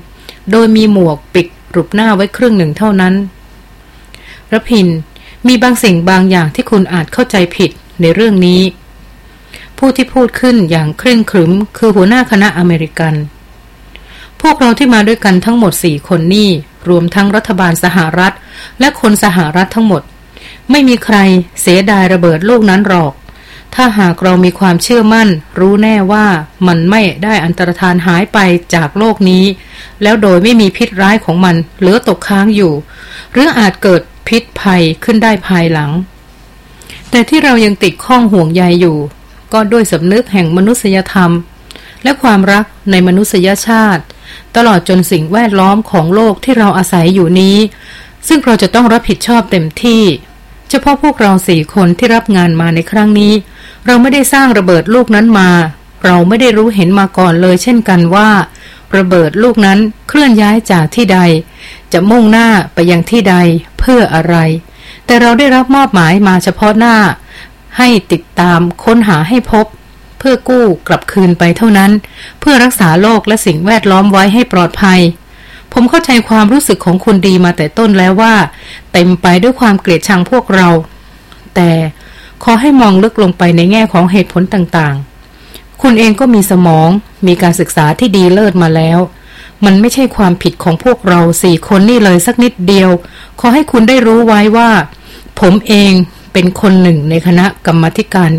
[SPEAKER 1] โดยมีหมวกปิดรูปหน้าไว้ครึ่งหนึ่งเท่านั้นระพินมีบางสิ่งบางอย่างที่คุณอาจเข้าใจผิดในเรื่องนี้ ผู้ที่พูดขึ้นอย่างเคร่งครึม คือหัวหน้าคณะอเมริกัน พวกเราที่มาด้วยกันทั้งหมดสี่คนนี่รวมทั้งรัฐบาลสหรัฐ และคนสหรัฐทั้งหมด ไม่มีใครเสียดายระเบิดลูกนั้นหรอก ถ้าหากเรามีความเชื่อมั่น รู้แน่ว่ามันไม่ได้อันตรธานหายไปจากโลกนี้ แล้วโดยไม่มีพิษร้ายของมันเหลือตกค้างอยู่ หรืออาจเกิดพิษภัยขึ้นได้ภายหลัง แต่ที่เรายังติดข้องห่วงใยอยู่ ก็ด้วยสำนึกแห่งมนุษยธรรม และความรักในมนุษยชาติ ตลอดจนสิ่งแวดล้อมของโลกที่เราอาศัยอยู่นี้ ซึ่งเราจะต้องรับผิดชอบเต็มที่ เฉพาะพวกเราสี่คนที่รับงานมาในครั้งนี้ เราไม่ได้สร้างระเบิดลูกนั้นมา เราไม่ได้รู้เห็นมาก่อนเลยเช่นกันว่า ระเบิดลูกนั้นเคลื่อนย้ายจากที่ใด จะมุ่งหน้าไปยังที่ใดเพื่ออะไร แต่เราได้รับมอบหมายมาเฉพาะหน้า ให้ติดตามค้นหาให้พบ เพื่อกู้กลับคืนไปเท่านั้น เพื่อรักษาโลกและสิ่งแวดล้อมไว้ให้ปลอดภัยผมเข้าใจความรู้สึกของคุณดีมาแต่ต้นแล้วว่า เต็มไปด้วยความเกลียดชังพวกเรา แต่ ขอให้มองลึกลงไปในแง่ของเหตุผลต่างๆ คุณเองก็มีสมอง มีการศึกษาที่ดีเลิศมาแล้ว มันไม่ใช่ความผิดของพวกเราสี่คนนี่เลยสักนิดเดียว ขอให้คุณได้รู้ไว้ว่า ผมเองเป็นคนหนึ่งในคณะกรรมการ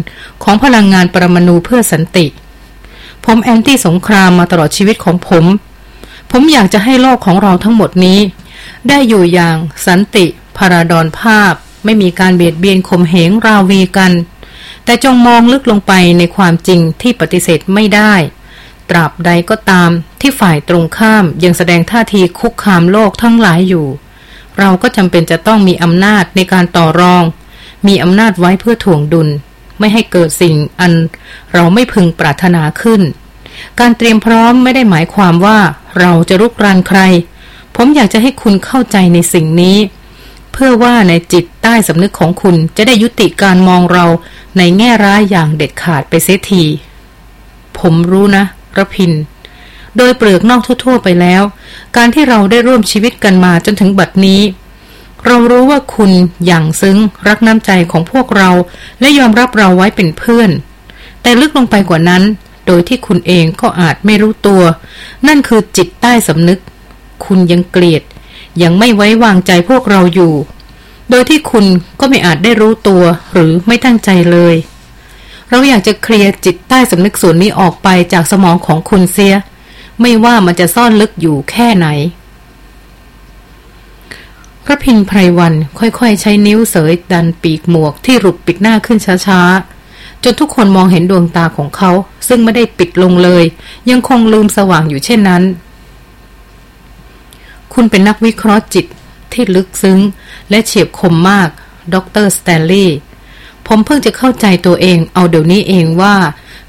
[SPEAKER 1] ของพลังงานปรมาณูเพื่อสันติ ผมแอนตี้สงครามมาตลอดชีวิตของผม ผมอยากจะให้โลกของเราทั้งหมดนี้ ได้อยู่อย่างสันติพาราดอนภาพ ไม่มีการเบียดเบียนข่มเหงราวีกัน แต่จงมองลึกลงไปในความจริงที่ปฏิเสธไม่ได้ ตราบใดก็ตามที่ฝ่ายตรงข้ามยังแสดงท่าทีคุกคามโลกทั้งหลายอยู่ เราก็จำเป็นจะต้องมีอำนาจในการต่อรอง มีอำนาจไว้เพื่อถ่วงดุล ไม่ให้เกิดสิ่งอันเราไม่พึงปรารถนาขึ้น การเตรียมพร้อมไม่ได้หมายความว่าเราจะรุกรานใคร ผมอยากจะให้คุณเข้าใจในสิ่งนี้ เพื่อว่าในจิตใต้สำนึกของคุณจะได้ยุติการมองเราในแง่ร้ายอย่างเด็ดขาดไปเสียที ผมรู้นะระพิน โดยเปลือกนอกทั่วๆไปแล้ว การที่เราได้ร่วมชีวิตกันมาจนถึงบัดนี้ เรารู้ว่าคุณอย่างซึ้งรักน้ำใจของพวกเราและยอมรับเราไว้เป็นเพื่อน แต่ลึกลงไปกว่านั้น โดยที่คุณเองก็อาจไม่รู้ตัว นั่นคือจิตใต้สำนึก คุณยังเกลียด ยังไม่ไว้วางใจพวกเราอยู่ โดยที่คุณก็ไม่อาจได้รู้ตัวหรือไม่ตั้งใจเลย เราอยากจะเคลียร์จิตใต้สำนึกส่วนนี้ออกไปจากสมองของคุณเสีย ไม่ว่ามันจะซ่อนลึกอยู่แค่ไหน พระพินไพรวันค่อยๆ ใช้นิ้วเสยดันปีกหมวกที่หลุดปิดหน้าขึ้นช้าๆ จนทุกคนมองเห็นดวงตาของเขา ซึ่งไม่ได้ปิดลงเลย ยังคงลืมสว่างอยู่เช่นนั้น คุณเป็นนักวิเคราะห์จิตที่ลึกซึ้ง และเฉียบคมมาก ดรสแตนลีย์ผมเพิ่งจะเข้าใจตัวเอง เอาเดี๋ยวนี้เองว่า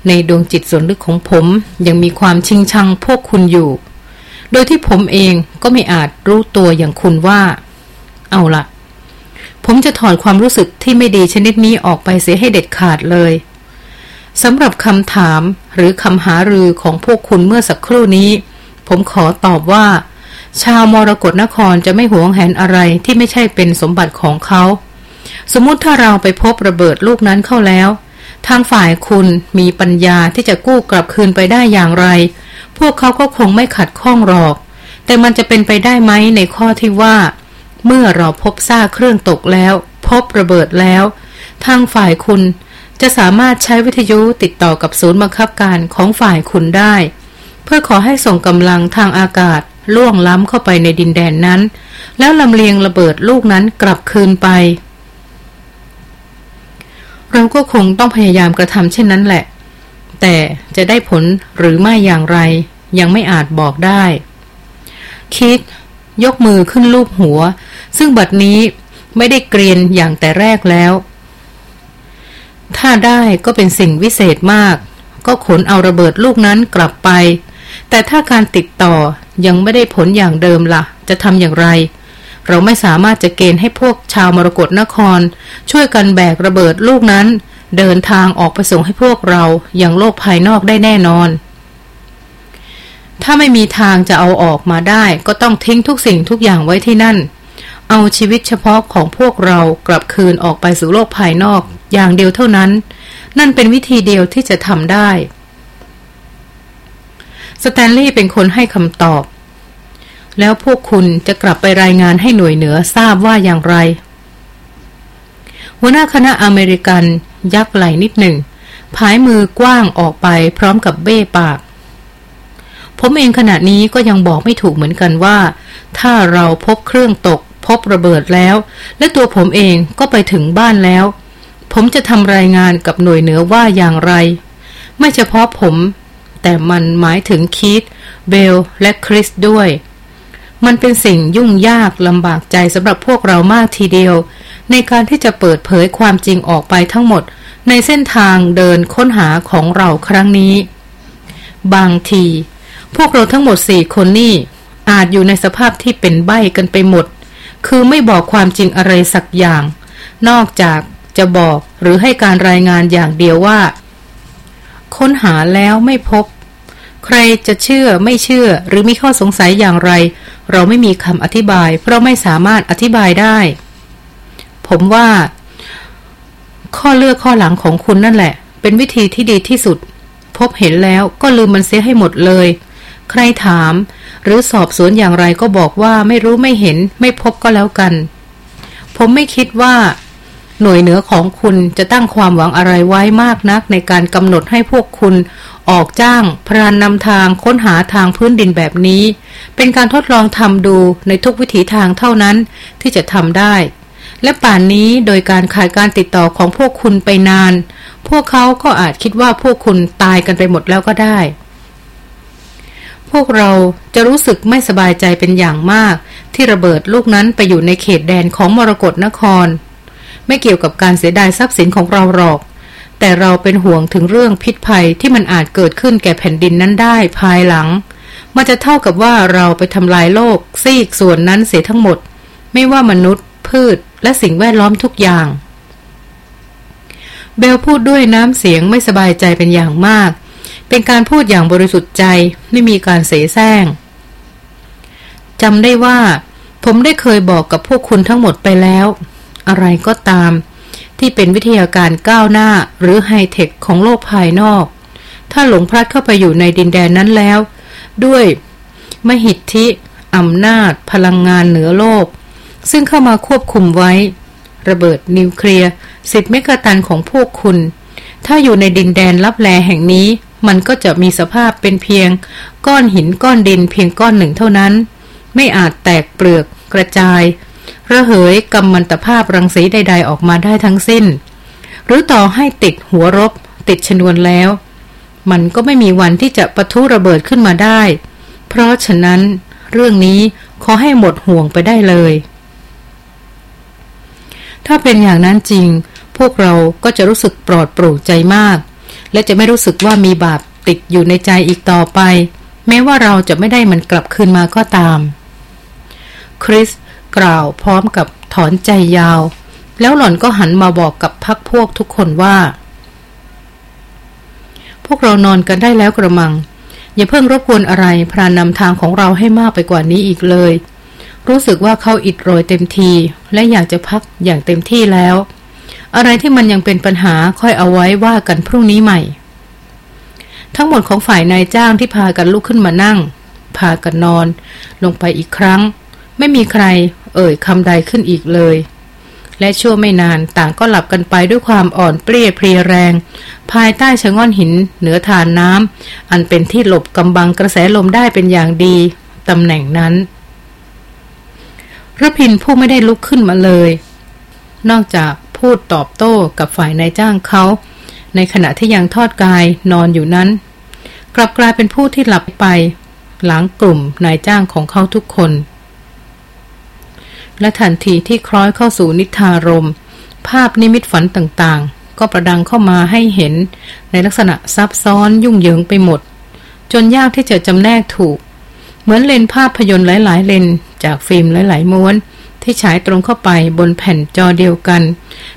[SPEAKER 1] ในดวงจิตส่วนลึกของผมยังมีความชิงชังพวกคุณอยู่ โดยที่ผมเองก็ไม่อาจรู้ตัวอย่างคุณว่า เอาละผมจะถอนความรู้สึกที่ไม่ดีชนิดนี้ออกไปเสียให้เด็ดขาดเลยสำหรับคำถามหรือคำหารือของพวกคุณเมื่อสักครู่นี้ ผมขอตอบว่า ชาวมรกรนครจะไม่หวงแหนอะไรที่ไม่ใช่เป็นสมบัติของเขา สมมุติถ้าเราไปพบระเบิดลูกนั้นเข้าแล้ว ทางฝ่ายคุณมีปัญญาที่จะกู้กลับคืนไปได้อย่างไร พวกเขาก็คงไม่ขัดข้องหรอก แต่มันจะเป็นไปได้ไหมในข้อที่ว่า เมื่อเราพบซากเครื่องตกแล้ว พบระเบิดแล้ว ทางฝ่ายคุณจะสามารถใช้วิทยุติดต่อกับศูนย์บังคับการของฝ่ายคุณได้ เพื่อขอให้ส่งกำลังทางอากาศ ล่วงล้ำเข้าไปในดินแดนนั้น แล้วลำเลียงระเบิดลูกนั้นกลับคืนไป เราก็คงต้องพยายามกระทำเช่นนั้นแหละ แต่จะได้ผลหรือไม่อย่างไร ยังไม่อาจบอกได้ คิด ยกมือขึ้นรูปหัว ซึ่งบัดนี้ไม่ได้เกรียนอย่างแต่แรกแล้ว ถ้าได้ก็เป็นสิ่งวิเศษมาก ก็ขนเอาระเบิดลูกนั้นกลับไป แต่ถ้าการติดต่อยังไม่ได้ผลอย่างเดิมละ่ะ จะทำอย่างไร เราไม่สามารถจะเกณฑ์ให้พวกชาวมรกรนคร ช่วยกันแบกระเบิดลูกนั้น เดินทางออกไปส่งให้พวกเราอย่างโลกภายนอกได้แน่นอน ถ้าไม่มีทางจะเอาออกมาได้ ก็ต้องทิ้งทุกสิ่งทุกอย่างไว้ที่นั่น เอาชีวิตเฉพาะของพวกเรากลับคืนออกไปสู่โลกภายนอกอย่างเดียวเท่านั้น นั่นเป็นวิธีเดียวที่จะทำได้ สแตนลีย์เป็นคนให้คำตอบ แล้วพวกคุณจะกลับไปรายงานให้หน่วยเหนือทราบว่าอย่างไร หัวหน้าคณะอเมริกัน ยักไหลนิดหนึ่งผายมือกว้างออกไปพร้อมกับเบ้ปาก ผมเองขณะนี้ก็ยังบอกไม่ถูกเหมือนกันว่า ถ้าเราพบเครื่องตก พบระเบิดแล้ว และตัวผมเองก็ไปถึงบ้านแล้ว ผมจะทำรายงานกับหน่วยเหนือว่าอย่างไร ไม่เฉพาะผม แต่มันหมายถึงคีตเบล และคริสด้วย มันเป็นสิ่งยุ่งยากลำบากใจสำหรับพวกเรามากทีเดียว ในการที่จะเปิดเผยความจริงออกไปทั้งหมด ในเส้นทางเดินค้นหาของเราครั้งนี้ บางที พวกเราทั้งหมดสี่คนนี่อาจอยู่ในสภาพที่เป็นใบ้กันไปหมด คือไม่บอกความจริงอะไรสักอย่าง นอกจากจะบอกหรือให้การรายงานอย่างเดียวว่า ค้นหาแล้วไม่พบ ใครจะเชื่อไม่เชื่อหรือมีข้อสงสัยอย่างไร เราไม่มีคำอธิบาย เพราะไม่สามารถอธิบายได้ ผมว่า ข้อเลือกข้อหลังของคุณนั่นแหละ เป็นวิธีที่ดีที่สุด พบเห็นแล้วก็ลืมมันเสียให้หมดเลย ใครถาม หรือสอบสวนอย่างไรก็บอกว่าไม่รู้ไม่เห็น ไม่พบก็แล้วกัน ผมไม่คิดว่า หน่วยเหนือของคุณจะตั้งความหวังอะไรไว้มากนักในการกำหนดให้พวกคุณ ออกจ้าง พรานนำทางค้นหาทางพื้นดินแบบนี้ เป็นการทดลองทำดูในทุกวิถีทางเท่านั้นที่จะทำได้ และป่านนี้โดยการขาดการติดต่อของพวกคุณไปนาน พวกเขาก็อาจคิดว่าพวกคุณตายกันไปหมดแล้วก็ได้ พวกเราจะรู้สึกไม่สบายใจเป็นอย่างมาก ที่ระเบิดลูกนั้นไปอยู่ในเขตแดนของมรกรนคร ไม่เกี่ยวกับการเสียดายทรัพย์สินของเราหรอก แต่เราเป็นห่วงถึงเรื่องพิษภัยที่มันอาจเกิดขึ้นแก่แผ่นดินนั้นได้ภายหลัง มันจะเท่ากับว่าเราไปทำลายโลก ซีกส่วนนั้นเสียทั้งหมด ไม่ว่ามนุษย์ พืช และสิ่งแวดล้อมทุกอย่าง เบลพูดด้วยน้ำเสียงไม่สบายใจเป็นอย่างมาก เป็นการพูดอย่างบริสุทธิ์ใจไม่มีการเสแสร้งจำได้ว่า ผมได้เคยบอกกับพวกคุณทั้งหมดไปแล้ว อะไรก็ตาม ที่เป็นวิทยาการก้าวหน้าหรือไฮเทคของโลกภายนอก ถ้าหลงพลัดเข้าไปอยู่ในดินแดนนั้นแล้ว ด้วย มหิทธิอำนาจ พลังงานเหนือโลก ซึ่งเข้ามาควบคุมไว้ ระเบิดนิวเคลียร์สิบเมกะตันของพวกคุณ ถ้าอยู่ในดินแดนลับแลแห่งนี้ มันก็จะมีสภาพเป็นเพียง ก้อนหินก้อนดินเพียงก้อนหนึ่งเท่านั้น ไม่อาจแตกเปลือกกระจาย ระเหยกำมันตภาพรังสีใด ๆ ออกมาได้ทั้งสิ้น หรือต่อให้ติดหัวรบ ติดชนวนแล้ว มันก็ไม่มีวันที่จะปะทุระเบิดขึ้นมาได้ เพราะฉะนั้น เรื่องนี้ขอให้หมดห่วงไปได้เลย ถ้าเป็นอย่างนั้นจริง พวกเราก็จะรู้สึกปลอดโปร่งใจมาก และจะไม่รู้สึกว่ามีบาปติดอยู่ในใจอีกต่อไป แม้ว่าเราจะไม่ได้มันกลับคืนมาก็ตาม คริส กล่าวพร้อมกับถอนใจยาว แล้วหล่อนก็หันมาบอกกับพักพวกทุกคนว่า พวกเรานอนกันได้แล้วกระมัง อย่าเพิ่งรบกวนอะไรพรานนำทางของเราให้มากไปกว่านี้อีกเลย รู้สึกว่าเขาอิดโรยเต็มที และอยากจะพักอย่างเต็มที่แล้ว อะไรที่มันยังเป็นปัญหาค่อยเอาไว้ว่ากันพรุ่งนี้ใหม่ ทั้งหมดของฝ่ายนายจ้างที่พากันลุกขึ้นมานั่ง พากันนอน ลงไปอีกครั้ง ไม่มีใคร เอ่ยคำใดขึ้นอีกเลย และชั่วไม่นานต่างก็หลับกันไปด้วยความอ่อนเปรี้ยเพรียแรง ภายใต้ชะง่อนหิน เหนือฐานน้ำอันเป็นที่หลบกำบังกระแสลมได้เป็นอย่างดีตำแหน่งนั้นรพินผู้ไม่ได้ลุกขึ้นมาเลย นอกจากพูดตอบโต้กับฝ่ายนายจ้างเขาในขณะที่ยังทอดกายนอนอยู่นั้น กลับกลายเป็นผู้ที่หลับไป หลังกลุ่มนายจ้างของเขาทุกคน และทันทีที่คล้อยเข้าสู่นิทารม ภาพนิมิตฝันต่างๆ ก็ประดังเข้ามาให้เห็น ในลักษณะซับซ้อนยุ่งเหยิงไปหมด จนยากที่จะจำแนกถูก เหมือนเลนภาพยนตร์หลายๆ เลนจากฟิล์มหลายๆม้วน ที่ฉายตรงเข้าไปบนแผ่นจอเดียวกัน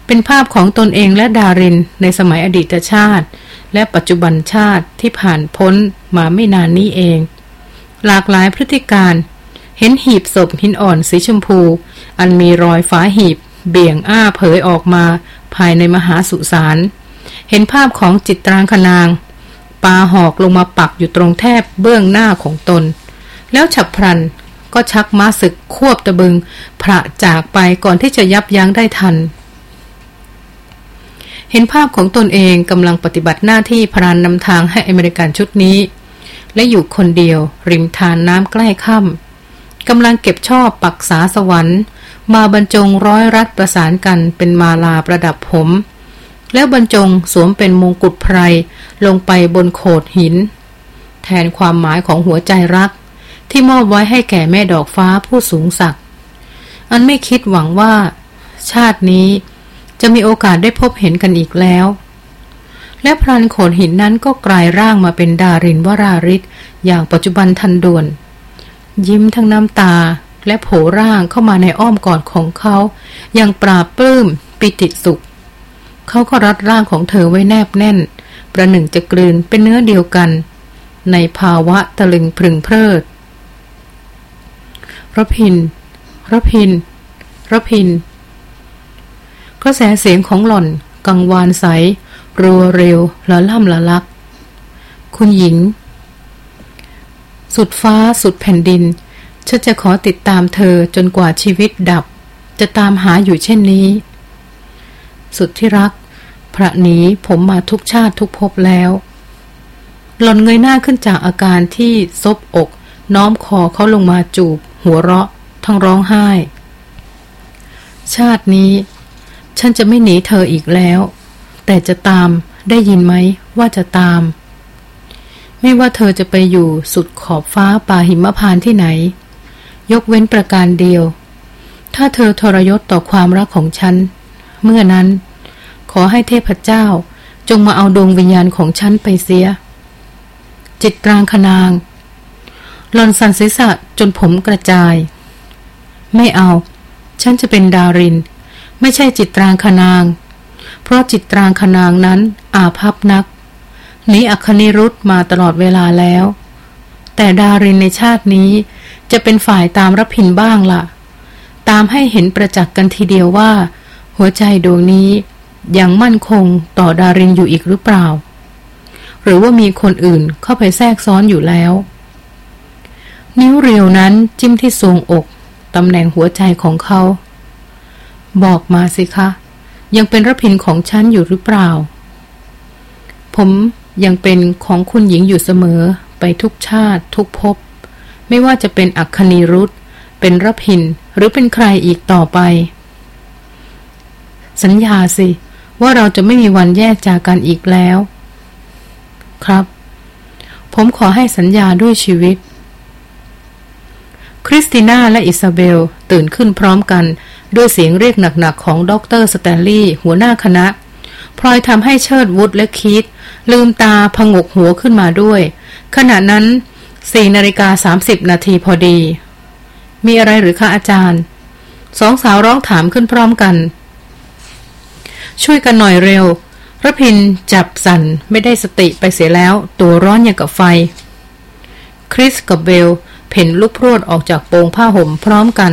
[SPEAKER 1] เป็นภาพของตนเองและดารินในสมัยอดีตชาติ และปัจจุบันชาติที่ผ่านพ้นมาไม่นานนี้เอง หลากหลายพฤติการ เห็นหีบศพหินอ่อนสีชมพู อันมีรอยฝาหีบ เบี่ยงอ้าเผยออกมา ภายในมหาสุสานเห็นภาพของจิตรางคนาง ปาหอกลงมาปักอยู่ตรงแทบเบื้องหน้าของตน แล้วฉับพลันก็ชักม้าศึกควบตะบึง พระจากไปก่อนที่จะยับยั้งได้ทัน เห็นภาพของตนเองกำลังปฏิบัติหน้าที่พรานนำทางให้อเมริกันชุดนี้ และอยู่คนเดียว ริมทานน้ำใกล้ค่ำ กำลังเก็บช่อปักษาสวรรค์ มาบรรจงร้อยรัดประสานกันเป็นมาลาประดับผม แล้วบรรจงสวมเป็นมงกุฎไพรลงไปบนโขดหิน แทนความหมายของหัวใจรัก ที่มอบไว้ให้แก่แม่ดอกฟ้าผู้สูงศักดิ์อันไม่คิดหวังว่า ชาตินี้จะมีโอกาสได้พบเห็นกันอีกแล้ว และพรานโขดหินนั้นก็กลายร่างมาเป็นดารินวราริศอย่างปัจจุบันทันด่วน ยิ้มทั้งน้ำตา และโผร่างเข้ามาในอ้อมกอดของเขา อย่างปราบปลื้มปิติสุข เขาก็รัดร่างของเธอไว้แนบแน่น ประหนึ่งจะกลืนเป็นเนื้อเดียวกัน ในภาวะตะลึงพึงเพลิดระพินระพินระพินกระแสเสียงของหล่อนกังวานใส รัวเร็วละล่ำละลัก คุณหญิง สุดฟ้าสุดแผ่นดิน ฉันจะขอติดตามเธอจนกว่าชีวิตดับ จะตามหาอยู่เช่นนี้ สุดที่รัก พระนี้ผมมาทุกชาติทุกภพแล้ว หล่อนเงยหน้าขึ้นจากอาการที่ซบอก น้อมคอเขาลงมาจูบ หัวเราะ ทั้งร้องไห้ ชาตินี้ ฉันจะไม่หนีเธออีกแล้ว แต่จะตามได้ยินไหมว่าจะตาม ไม่ว่าเธอจะไปอยู่สุดขอบฟ้าป่าหิมพานที่ไหน ยกเว้นประการเดียว ถ้าเธอทรยศต่อความรักของฉัน เมื่อนั้น ขอให้เทพเจ้าจงมาเอาดวงวิญญาณของฉันไปเสีย จิตกลางคนางหลอนสันศีรษะจนผมกระจาย ไม่เอา ฉันจะเป็นดาริน ไม่ใช่จิตรางคนาง เพราะจิตรางคนางนั้นอาภัพนัก นีอัคนิรุธมาตลอดเวลาแล้ว แต่ดารินในชาตินี้จะเป็นฝ่ายตามรับพินบ้างละ่ะ ตามให้เห็นประจักษ์กันทีเดียวว่า หัวใจดวงนี้ยังมั่นคงต่อดารินอยู่อีกหรือเปล่า หรือว่ามีคนอื่นเข้าไปแทรกซ้อนอยู่แล้ว นิ้วเรียวนั้นจิ้มที่ทรงอกตำแหน่งหัวใจของเขา บอกมาสิคะ ยังเป็นรพินของฉันอยู่หรือเปล่า ผม ยังเป็นของคุณหญิงอยู่เสมอไปทุกชาติทุกภพไม่ว่าจะเป็นอัคคีรุธเป็นรพินหรือเป็นใครอีกต่อไป สัญญาสิ ว่าเราจะไม่มีวันแยกจากกันอีกแล้ว ครับ ผมขอให้สัญญาด้วยชีวิต คริสติน่าและอิซาเบลตื่นขึ้นพร้อมกัน ด้วยเสียงเรียกหนักๆของดอกเตอร์สแตนลีย์หัวหน้าคณะ พลอยทำให้เชิดวุฒและคิด ลืมตาพงกหัวขึ้นมาด้วย ขณะนั้นสี่นาฬิกาสามสิบนาทีพอดี มีอะไรหรือคะอาจารย์ สองสาวร้องถามขึ้นพร้อมกัน ช่วยกันหน่อยเร็วระพินจับสั่นไม่ได้สติไปเสียแล้ว ตัวร้อนอย่างกับไฟ คริสกับเบลเพ่นลูกพรวดออกจากโปงผ้าห่มพร้อมกัน